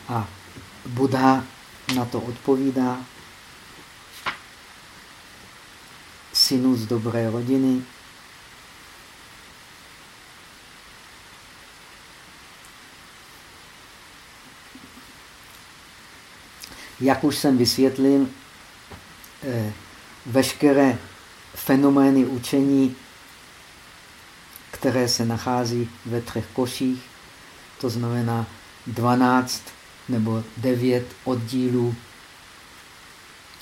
A Buddha na to odpovídá, synu z dobré rodiny. Jak už jsem vysvětlil, eh, veškeré fenomény učení, které se nachází ve třech koších, to znamená 12 nebo 9 oddílů,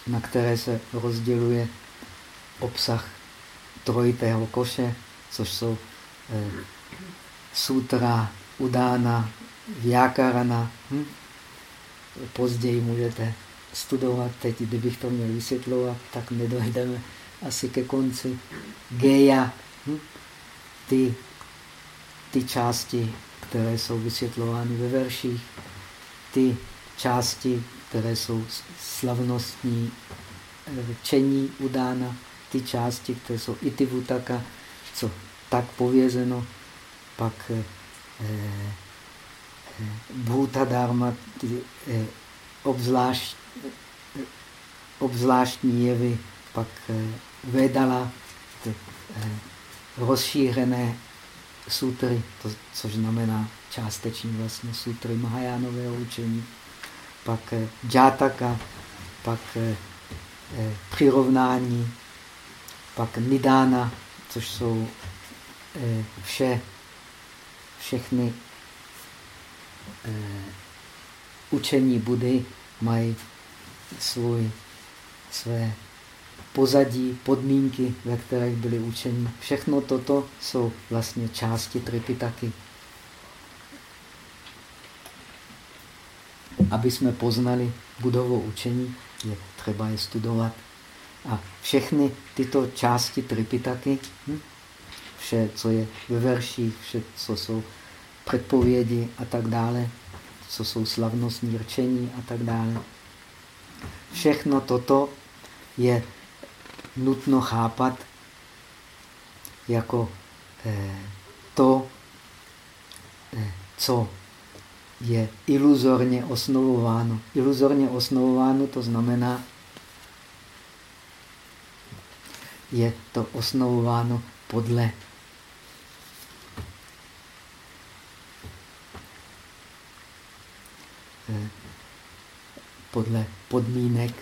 na které se rozděluje obsah trojitého koše, což jsou eh, sutra, udána, vyákarana. Hm? Později můžete studovat, teď kdybych to měl vysvětlovat, tak nedojdeme asi ke konci. Geja, hm? ty, ty části, které jsou vysvětlovány ve verších, ty části, které jsou slavnostní eh, čení udána, ty části, které jsou itivutaka, co tak povězeno, pak eh, Bhuta dharma, ty eh, obzvlášť, eh, obzvláštní jevy, pak eh, Vedala, ty rozšířené sutry, to, což znamená částečně vlastně sutry Mahajánového učení, pak džátaka, pak přirovnání, pak nidána, což jsou vše, všechny Eh, učení Budy mají svůj, své pozadí, podmínky, ve kterých byly učení. Všechno toto jsou vlastně části Tripitaky. Aby jsme poznali budovo učení, je třeba je studovat. A všechny tyto části Tripitaky, hm, vše, co je ve verších, vše, co jsou předpovědi a tak dále, co jsou slavnostní rčení a tak dále. Všechno toto je nutno chápat jako eh, to, eh, co je iluzorně osnovováno. Iluzorně osnovováno to znamená, je to osnovováno podle Eh, podle podmínek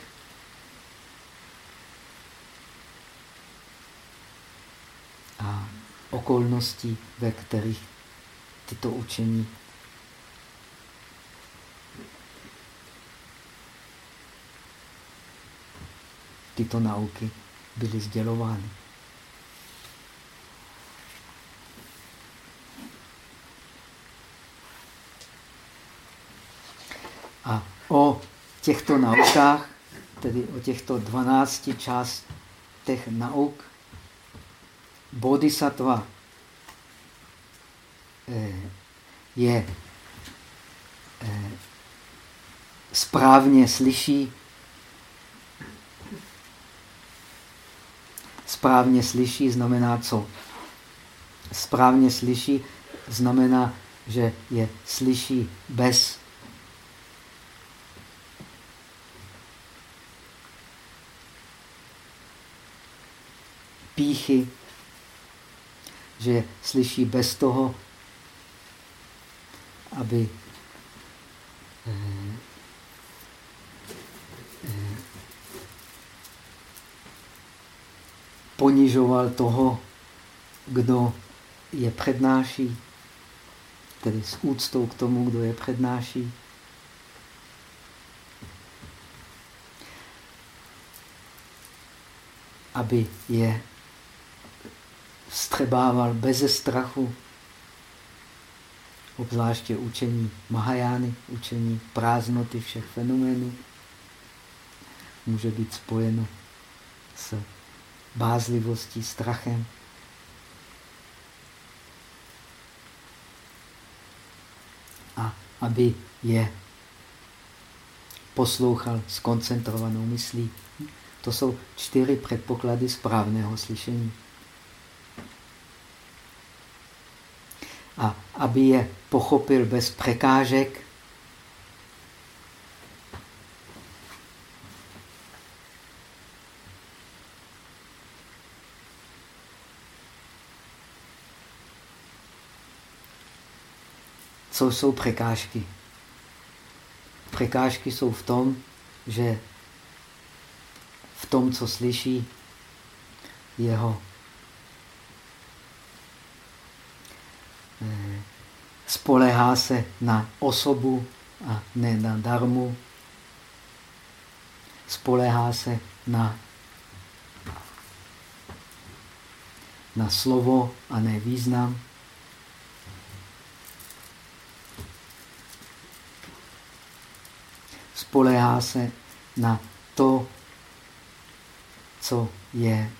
a okolností, ve kterých tyto učení tyto nauky byly sdělovány. A o těchto naukách, tedy o těchto 12 částech nauk, bodhisattva eh, je eh, správně slyší, správně slyší znamená co? Správně slyší znamená, že je slyší bez píchy, že slyší bez toho, aby ponižoval toho, kdo je přednáší, tedy s úctou k tomu, kdo je přednáší. Aby je střebával bez strachu, obzvláště učení Mahajány, učení prázdnoty všech fenoménů, může být spojeno s bázlivostí, strachem. A aby je poslouchal s koncentrovanou myslí. To jsou čtyři předpoklady správného slyšení. a aby je pochopil bez překážek, co jsou překážky? Překážky jsou v tom, že v tom, co slyší, jeho spolehá se na osobu a ne na darmu. Spolehá se na, na slovo a ne význam. Spolehá se na to, co je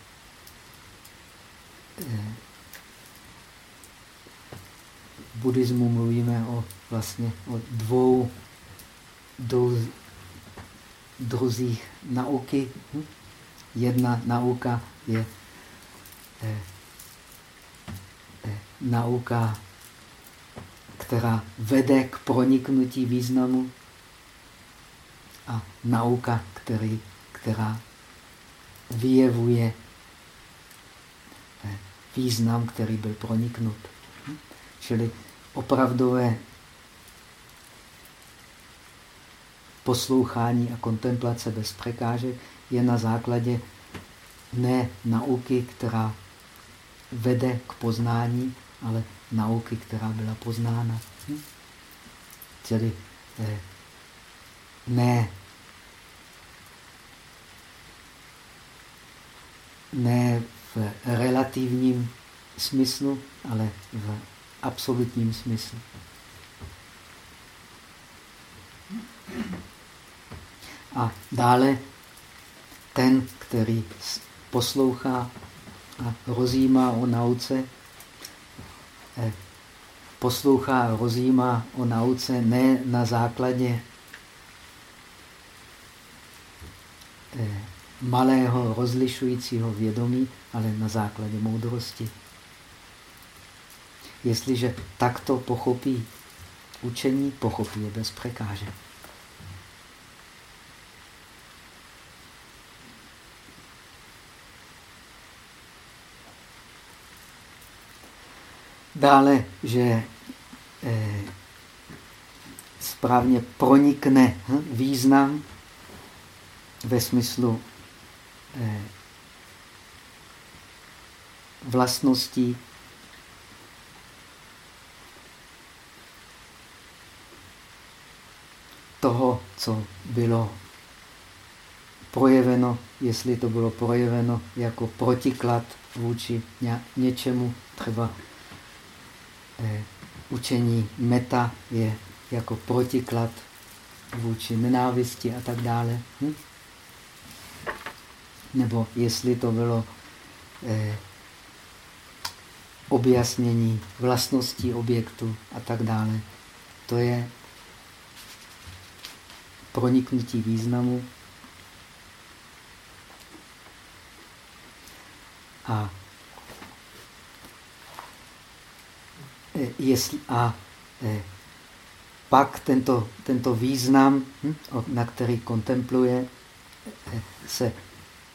eh, buddhismu mluvíme o vlastně o dvou dru, druzích nauky. Hm? Jedna nauka je eh, eh, nauka, která vede k proniknutí významu a nauka, který, která vyjevuje eh, význam, který byl proniknut. Čili opravdové poslouchání a kontemplace bez překážek je na základě ne nauky, která vede k poznání, ale nauky, která byla poznána. Hm? Čili eh, ne, ne v relativním smyslu, ale v absolutním smyslu. A dále ten, který poslouchá a rozjímá o nauce, eh, poslouchá a rozjímá o nauce ne na základě eh, malého rozlišujícího vědomí, ale na základě moudrosti. Jestliže takto pochopí učení, pochopí je bez překážek. Dále, že eh, správně pronikne hm, význam ve smyslu eh, vlastností toho, co bylo projeveno, jestli to bylo projeveno jako protiklad vůči něčemu, třeba eh, učení meta je jako protiklad vůči nenávisti a tak dále. Hm? Nebo jestli to bylo eh, objasnění vlastností objektu a tak dále. To je proniknutí významu a e, jestli, a eh, pak tento, tento význam, hm, na který kontempluje, eh, se,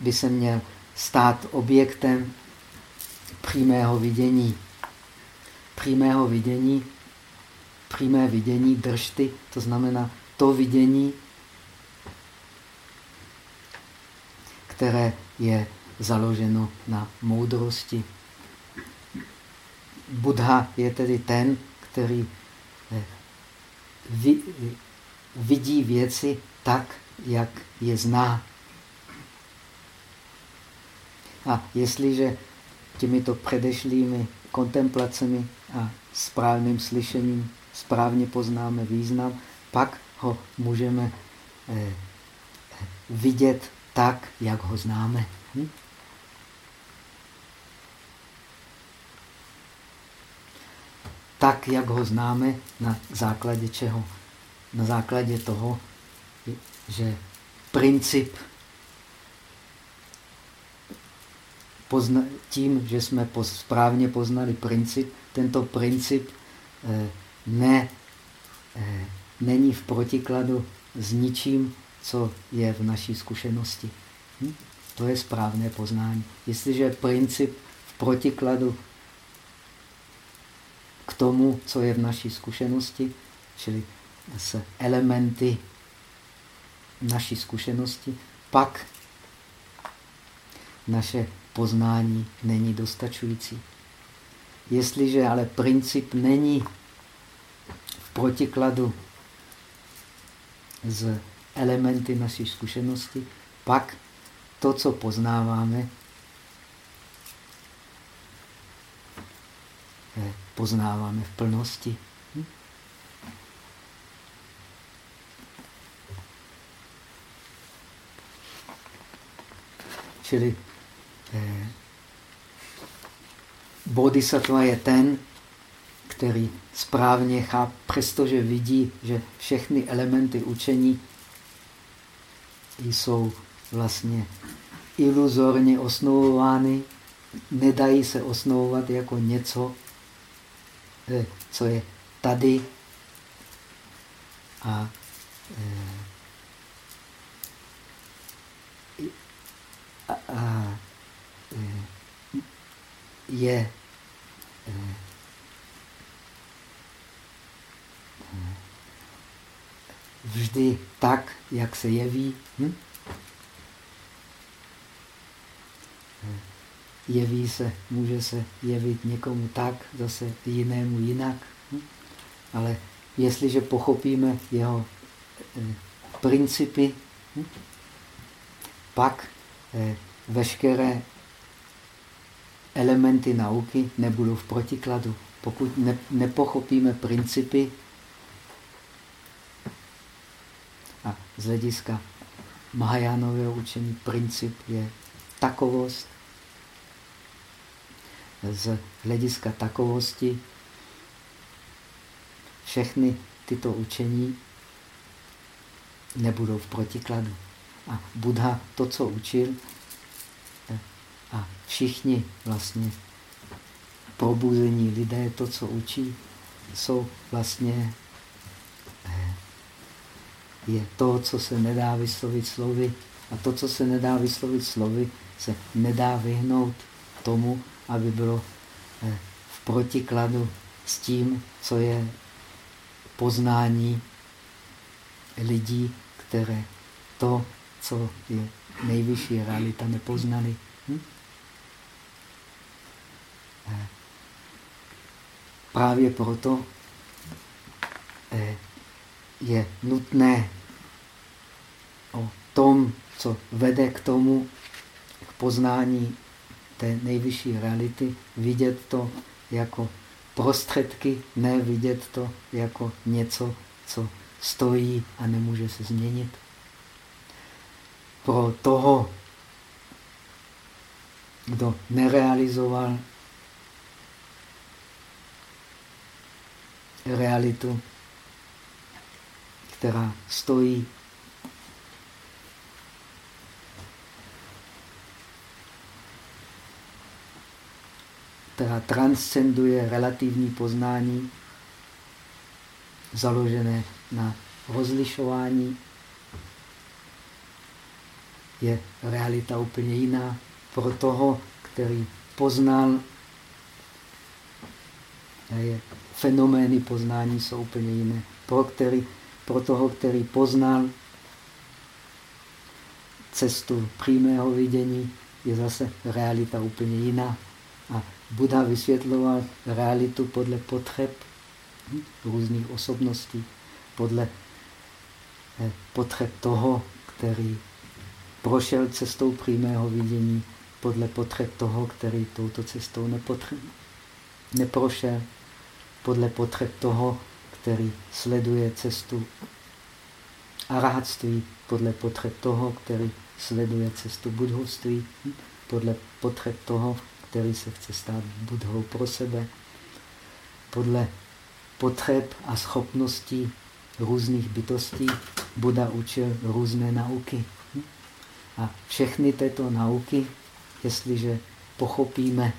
by se měl stát objektem přímého vidění. Přímého vidění, přímé vidění držty, to znamená to vidění, které je založeno na moudrosti. Buddha je tedy ten, který eh, vidí věci tak, jak je zná. A jestliže těmito předešlými kontemplacemi a správným slyšením správně poznáme význam, pak ho můžeme eh, vidět tak, jak ho známe. Hm? Tak, jak ho známe, na základě čeho? Na základě toho, že princip pozna, tím, že jsme správně poznali princip, tento princip eh, ne, eh, není v protikladu s ničím, co je v naší zkušenosti. Hm? To je správné poznání. Jestliže princip v protikladu k tomu, co je v naší zkušenosti, čili s elementy naší zkušenosti, pak naše poznání není dostačující. Jestliže ale princip není v protikladu s elementy naší zkušenosti, pak to, co poznáváme, eh, poznáváme v plnosti. Hm? Čili bodhisattva je ten, který správně chápe, přestože vidí, že všechny elementy učení jsou vlastně iluzorně osnovovány, nedají se osnovovat jako něco, eh, co je tady a a, a je vždy tak, jak se jeví. Hm? Jeví se, může se jevit někomu tak, zase jinému jinak. Hm? Ale jestliže pochopíme jeho eh, principy, hm? pak eh, veškeré elementy nauky nebudou v protikladu. Pokud ne, nepochopíme principy a z hlediska Mahajánového učení princip je takovost. Z hlediska takovosti všechny tyto učení nebudou v protikladu. A Buddha to, co učil, všichni vlastně probuzení lidé, to, co učí, jsou vlastně eh, je to, co se nedá vyslovit slovy. A to, co se nedá vyslovit slovy, se nedá vyhnout tomu, aby bylo eh, v protikladu s tím, co je poznání lidí, které to, co je nejvyšší realita, nepoznali. Hm? Právě proto eh, je nutné o tom, co vede k tomu, k poznání té nejvyšší reality, vidět to jako prostředky, ne vidět to jako něco, co stojí a nemůže se změnit. Pro toho, kdo nerealizoval realitu, která stojí která transcenduje relativní poznání, založené na rozlišování, je realita úplně jiná. Pro toho, který poznal, je fenomény poznání jsou úplně jiné. Pro, který, pro toho, který poznal cestu přímého vidění, je zase realita úplně jiná. A Buddha vysvětloval realitu podle potřeb různých osobností, podle eh, potřeb toho, který prošel cestou přímého vidění, podle potřeb toho, který touto cestou neprošel podle potřeb toho, který sleduje cestu. Arahatství, podle potřeb toho, který sleduje cestu budhovství, podle potřeb toho, který se chce stát budhou pro sebe, podle potřeb a schopností různých bytostí Buda učil různé nauky. A všechny tyto nauky, jestliže pochopíme Eh,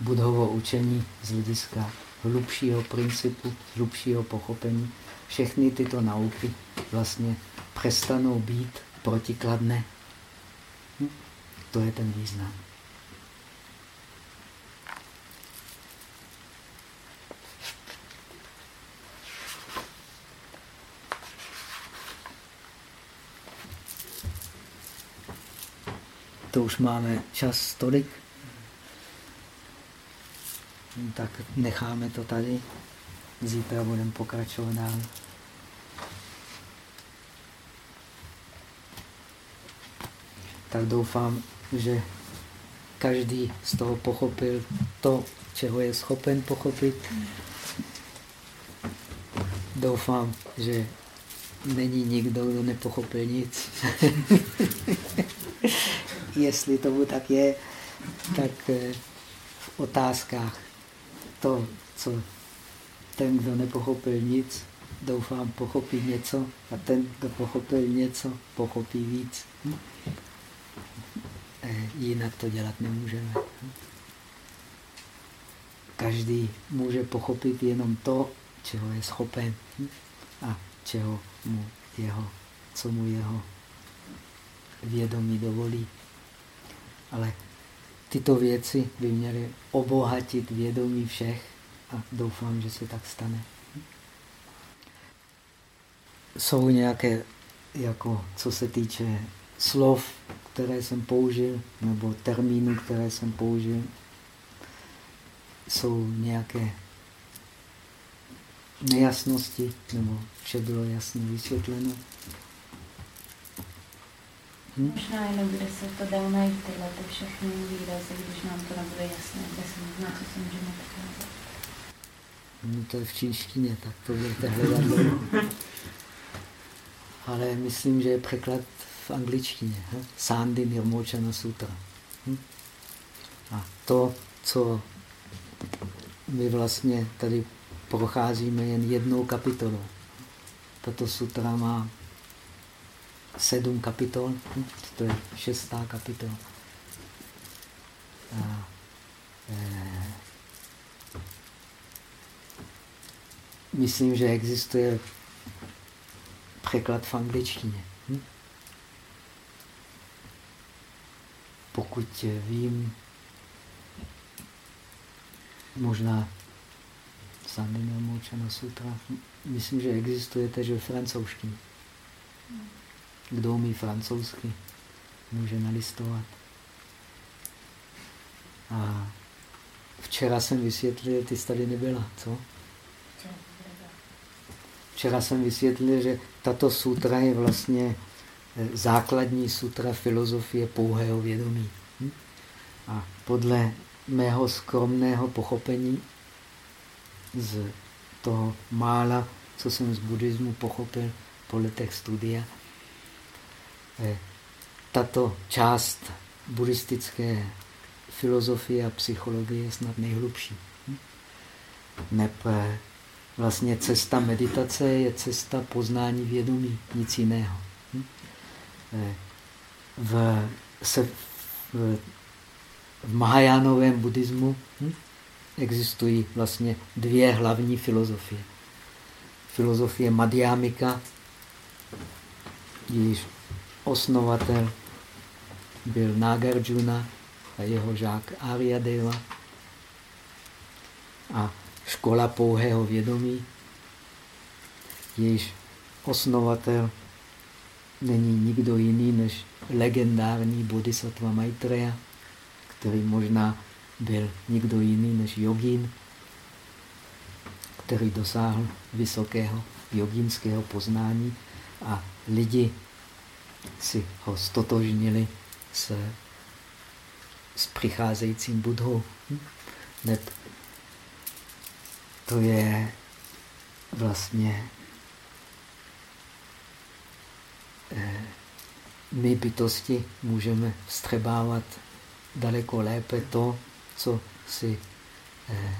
budhovo učení z hlediska hlubšího principu, hlubšího pochopení. Všechny tyto nauky vlastně přestanou být protikladné. Hm? To je ten význam. To už máme čas tolik tak necháme to tady. Zítra budeme pokračovat dál. Tak doufám, že každý z toho pochopil to, čeho je schopen pochopit. Doufám, že není nikdo, kdo nepochopil nic. Jestli tomu tak je, tak eh, v otázkách to, co ten, kdo nepochopil nic, doufám, pochopí něco a ten, kdo pochopil něco, pochopí víc. Hm? Jinak to dělat nemůžeme. každý může pochopit jenom to, čeho je schopen a čeho mu jeho, co mu jeho vědomí dovolí. Ale tyto věci by měly obohatit vědomí všech a doufám, že se tak stane. Jsou nějaké, jako co se týče slov, které jsem použil, nebo termínů, které jsem použil, jsou nějaké nejasnosti, nebo vše bylo jasně vysvětleno. Hm? Možná jenom, kde se to dá najít, tyhle ty všechny výrazy, když nám to nebude jasné, kde se na co se můžeme přikázat. No to je v čínštině, tak to budete hledat Ale myslím, že je překlad v angličtině. Hm? Sandy Nirmochana Sutra. Hm? A to, co my vlastně tady procházíme jen jednou kapitolou. Tato sutra má sedm kapitol, hm? to je šestá kapitola. A, e, myslím, že existuje překlad v angličtině. Hm? Pokud vím, možná Sandina Močana Sutra, myslím, že existuje tež ve francouzštině. Kdo umí francouzsky, může nalistovat. A včera jsem vysvětlil, ty jsi tady nebyla, co? Včera jsem vysvětlil, že tato sutra je vlastně eh, základní sutra filozofie pouhého vědomí. Hm? A podle mého skromného pochopení z toho mála, co jsem z buddhismu pochopil po letech studia, tato část buddhistické filozofie a psychologie je snad nejhlubší. Neb eh, vlastně cesta meditace je cesta poznání vědomí, nic jiného. Hm? Eh, v, se, v, v Mahajánovém buddhismu hm? existují vlastně dvě hlavní filozofie. Filozofie Madhyamika, jejíž osnovatel byl Nagarjuna a jeho žák Aryadeva. A škola pouhého vědomí, jejíž osnovatel není nikdo jiný než legendární bodhisattva Maitreya, který možná byl nikdo jiný než jogín, který dosáhl vysokého jogínského poznání a lidi si ho stotožnili s, s přicházejícím budhou. Hm? Neb to je vlastně eh, my bytosti můžeme vstřebávat daleko lépe to, co si eh,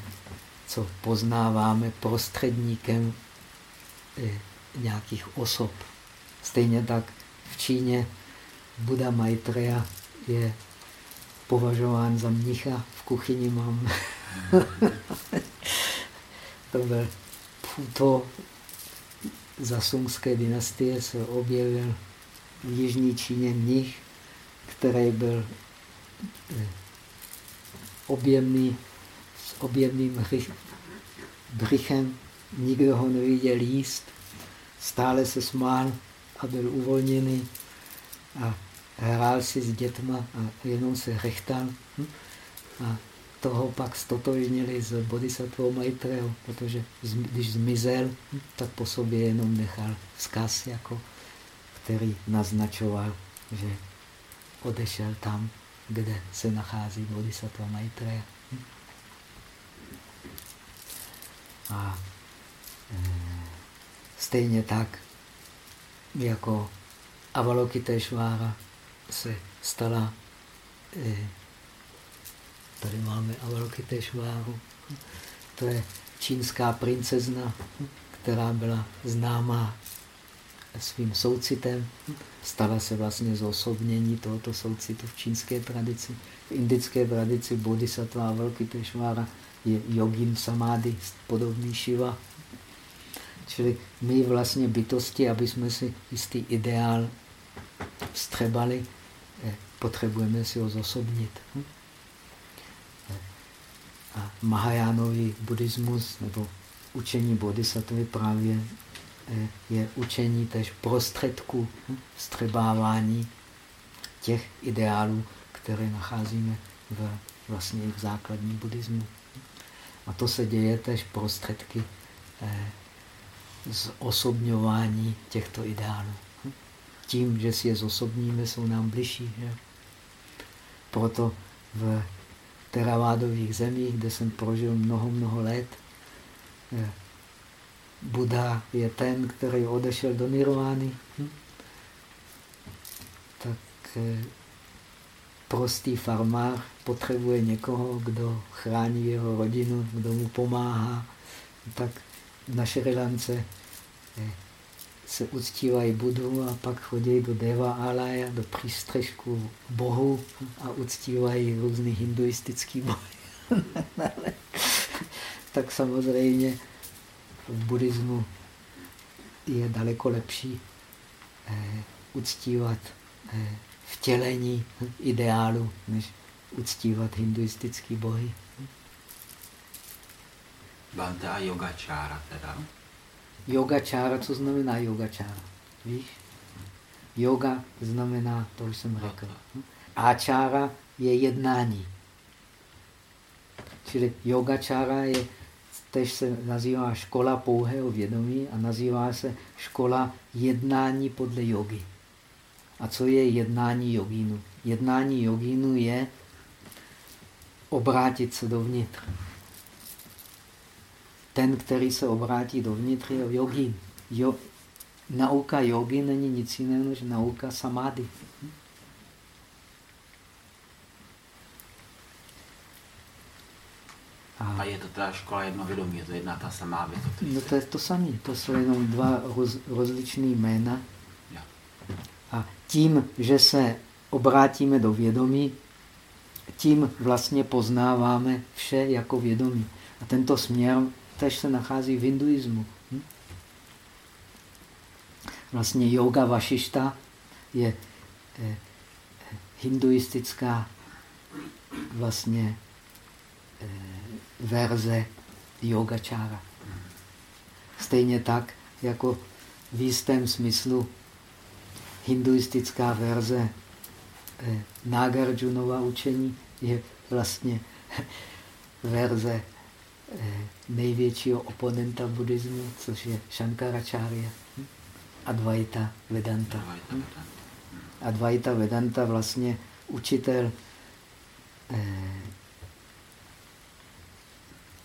co poznáváme prostředníkem eh, nějakých osob. Stejně tak Číně. Buddha Maitreya je považován za mnicha. V kuchyni mám. To byl Puto za sungské dynastie se objevil v Jižní Číně mnich, který byl eh, objemný, s objemným břichem, nikdo ho neviděl jíst, stále se smál a byl uvolněný a hrál si s dětma a jenom se rechtal. Hm? A toho pak stotožnili s bodhisattvou Maitreou, protože když zmizel, tak po sobě jenom nechal vzkaz, jako, který naznačoval, že odešel tam, kde se nachází bodhisattva Maitreya. A e, stejně tak, jako Avalokiteshvara se stala e, Tady máme Avalokiteshváru. To je čínská princezna, která byla známá svým soucitem. Stala se vlastně zosobnění tohoto soucitu v čínské tradici. V indické tradici bodhisattva a velký tešvára je jogin samády, podobný Shiva. Čili my vlastně bytosti, aby jsme si jistý ideál vstřebali, eh, potřebujeme si ho zosobnit. Hm? A Mahajánový buddhismus nebo učení bodhisattvy právě eh, je učení tež prostředků hm? vstřebávání těch ideálů, které nacházíme v, vlastně v základním buddhismu. A to se děje tež prostředky eh, zosobňování těchto ideálů. Hm? Tím, že si je zosobníme, jsou nám bližší. Že? Proto v teravádových zemích, kde jsem prožil mnoho, mnoho let, eh, Buddha je ten, který odešel do nirvány. Hm? Tak eh, prostý farmář potřebuje někoho, kdo chrání jeho rodinu, kdo mu pomáhá. Tak na Šrilance se uctívají Budu a pak chodí do Deva Alaya, do přístřežku bohu a uctívají různý hinduistický bohy. tak samozřejmě v buddhismu je daleko lepší eh, uctívat eh, vtělení ideálu, než uctívat hinduistický bohy. Bante a yogačára teda? Yogačára, co znamená yogačára? Víš? Yoga znamená, to už jsem řekl. Áčára je jednání. Čili yogačára je, tež se nazývá škola pouhého vědomí a nazývá se škola jednání podle jogy. A co je jednání jogínu? Jednání jogínu je obrátit se dovnitř. Ten, který se obrátí dovnitř, je jogín. Jo, nauka jogy není nic jiného než nauka samády. A, a je to teda škola jednovědomí, je to jedna ta samá věc. No to je to samé, to jsou jenom dva roz, rozličné jména. Ja. A tím, že se obrátíme do vědomí, tím vlastně poznáváme vše jako vědomí. A tento směr tež se nachází v hinduismu. Hm? Vlastně yoga vašišta je eh, hinduistická vlastně eh, verze yogačára. Stejně tak, jako v jistém smyslu hinduistická verze eh, Nagarjunova učení je vlastně verze eh, největšího oponenta buddhismu, což je Shankaracharya? Advaita Vedanta. Advaita Vedanta vlastně učitel eh,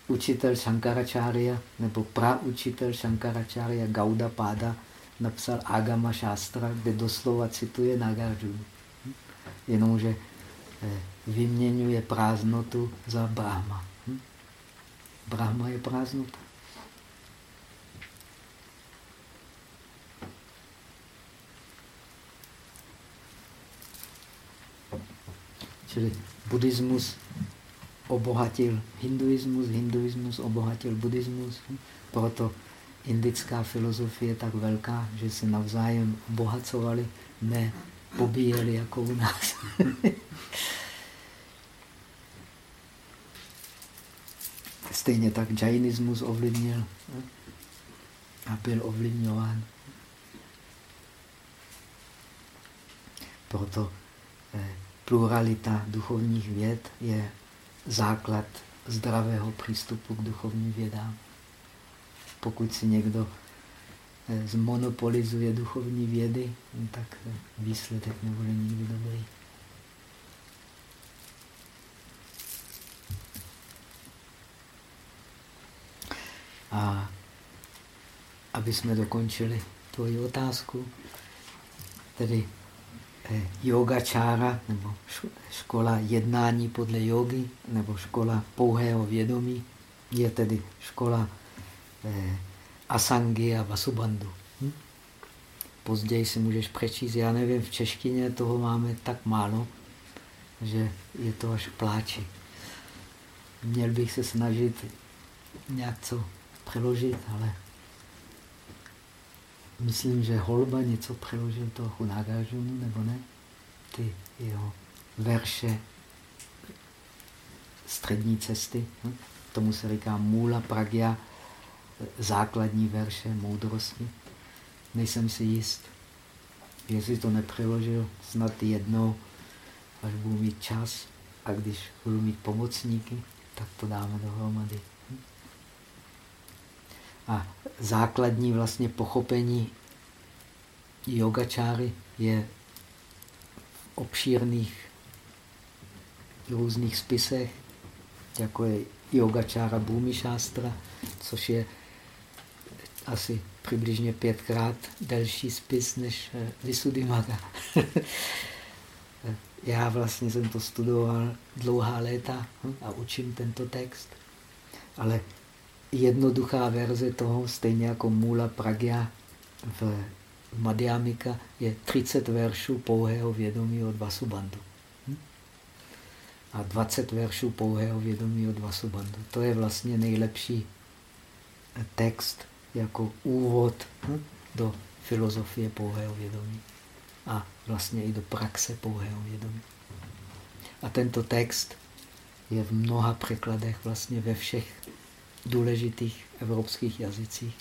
učitel Shankaracharya nebo praučitel Shankaracharya Gauda Pada napsal Agama Shastra, kde doslova cituje Nagarjuna. Hm? Jenomže eh, vyměňuje prázdnotu za Brahma. Hm? Brahma je prázdnota. Čili buddhismus obohatil hinduismus, hinduismus obohatil buddhismus. Proto indická filozofie je tak velká, že se navzájem obohacovali, ne pobíjeli jako u nás. Stejně tak džajnismus ovlivnil a byl ovlivňován. Proto eh, pluralita duchovních věd je základ zdravého přístupu k duchovním vědám. Pokud si někdo eh, zmonopolizuje duchovní vědy, tak výsledek nebude nikdy dobrý. A aby jsme dokončili tvoji otázku, tedy eh, yogačára, nebo škola jednání podle jogy, nebo škola pouhého vědomí, je tedy škola eh, Asangi a Vasubandhu. Hm? později si můžeš přečíst. Já nevím, v češtině toho máme tak málo, že je to až pláči. Měl bych se snažit nějak co přeložit, ale myslím, že Holba něco přeložil toho Nagarjunu, nebo ne? Ty jeho verše střední cesty. Hm? Tomu se říká Mula Pragya, základní verše moudrosti. Nejsem si jist, jestli to nepřeložil, snad jednou, až budu mít čas a když budu mít pomocníky, tak to dáme dohromady. A základní vlastně pochopení yogačáry je v obšírných různých spisech, jako je yogačára Bhumi Shastra, což je asi přibližně pětkrát delší spis než eh, Visuddhimagga. Já vlastně jsem to studoval dlouhá léta a učím tento text, ale jednoduchá verze toho, stejně jako Mula Pragya v Madhyamika, je 30 veršů pouhého vědomí od Vasubandhu. Hm? A 20 veršů pouhého vědomí od Vasubandhu. To je vlastně nejlepší text jako úvod hm, do filozofie pouhého vědomí a vlastně i do praxe pouhého vědomí. A tento text je v mnoha překladech vlastně ve všech důležitých evropských jazycích,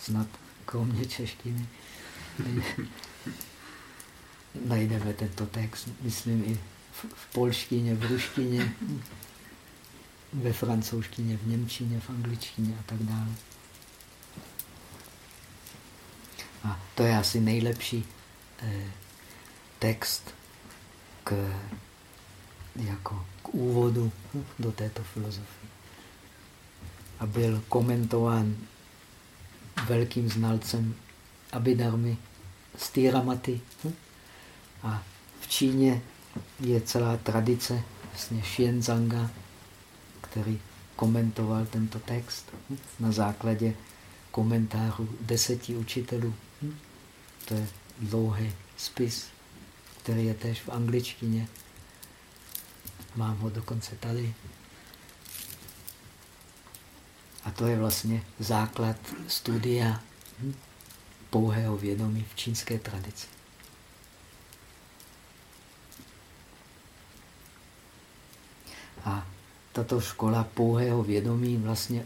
snad kromě češtiny. Najdeme tento text, myslím, i v polštině, v ruštině, ve francouzštině, v němčině, v angličtině a tak dále. A to je asi nejlepší eh, text k, jako, k úvodu do této filozofie. A byl komentován velkým znalcem Abhidharmy Stýramaty. A v Číně je celá tradice vlastně Xianzanga, který komentoval tento text na základě komentářů deseti učitelů. To je dlouhý spis, který je též v angličtině. Mám ho dokonce tady. A to je vlastně základ studia pouhého vědomí v čínské tradici. A tato škola pouhého vědomí vlastně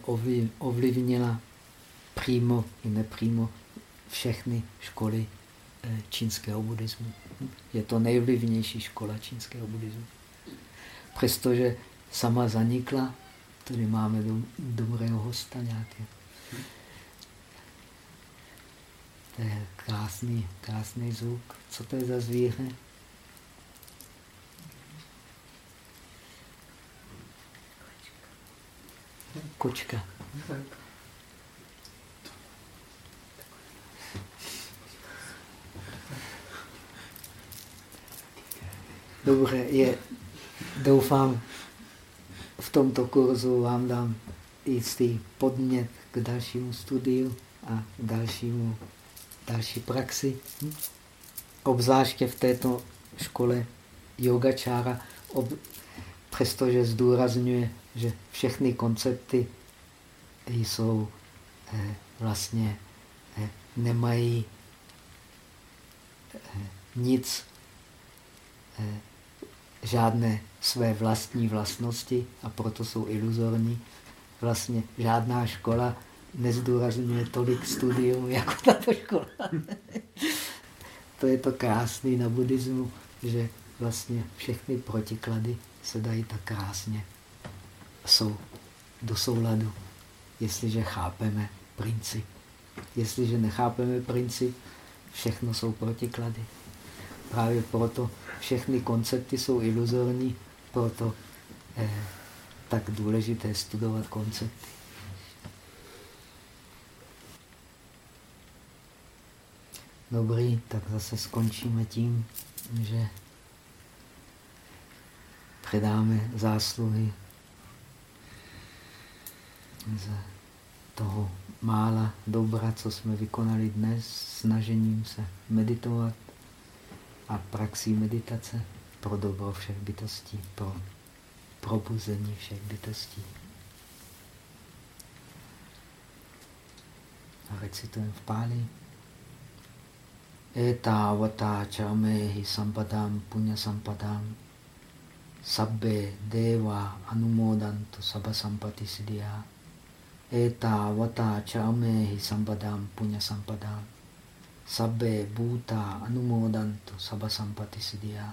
ovlivnila přímo i nepřímo všechny školy eh, čínského buddhismu. Je to nejvlivnější škola čínského buddhismu. Přestože sama zanikla, tady máme dobrého hosta nějaké. To je krásný, krásný zvuk. Co to je za zvíře? Kočka. Dobře, je, doufám, v tomto kurzu vám dám jistý podnět k dalšímu studiu a dalšímu, další praxi. Hm? Obzvláště v této škole yogačára, ob, přestože zdůrazňuje, že všechny koncepty jsou eh, vlastně eh, nemají eh, nic eh, žádné své vlastní vlastnosti a proto jsou iluzorní. Vlastně žádná škola nezdůrazňuje tolik studium jako tato škola. to je to krásné na buddhismu, že vlastně všechny protiklady se dají tak krásně jsou do souladu, jestliže chápeme princip. Jestliže nechápeme princip, všechno jsou protiklady. Právě proto všechny koncepty jsou iluzorní, proto eh, tak důležité studovat koncepty. Dobrý, tak zase skončíme tím, že předáme zásluhy za toho mála dobra, co jsme vykonali dnes, snažením se meditovat a praxí meditace pro dobro všech bytostí, pro probuzení všech bytostí. A recitujeme v Páli. Eta vata chamehi sampadam punya sampadam sabbe deva anumodantu sabha sampati siddhya eta vata chamehi sampadam punya sampadam sabbe bhuta anumodantu sabha sampati siddhya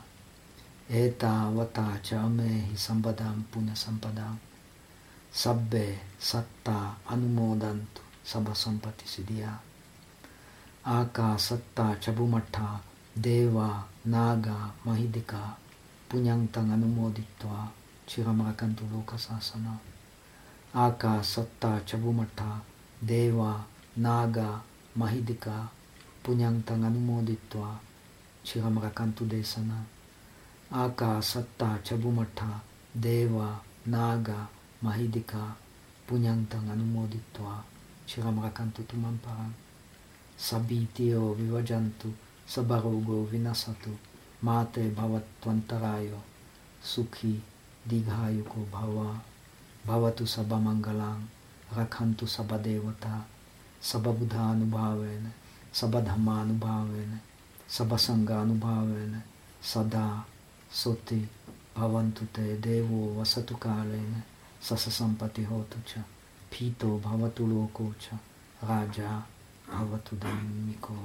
eta vata chamehi sampadam punya sampadam sabbe satta anumodantu sabha sampati siddhya Aka Satta Chabumatha Deva Naga Mahidika Punyantang Anumoditva Chiramarakantu Lokasasana. Aka Satta Chabumatha Deva Naga Mahidika Punyantang Anumoditva Chiramarakantu Desana Aka Satta Chabumatha Deva Naga Mahidika Punyantang Anumoditva Chiramarakantu Tumamparang sabitio vivajantu sabarogo vinasatu mate bhavatvantarayo sukhi digayuko bhava bhavatu sabamangalang rakhantu sabadevata sababudhanubhavena sabadhammanubhavena sabasanganubhavena sada soti bhavantu te devo vasatu kalena sasasampati hotu cha pito bhavatu loko cha raja Avatu Dhammiko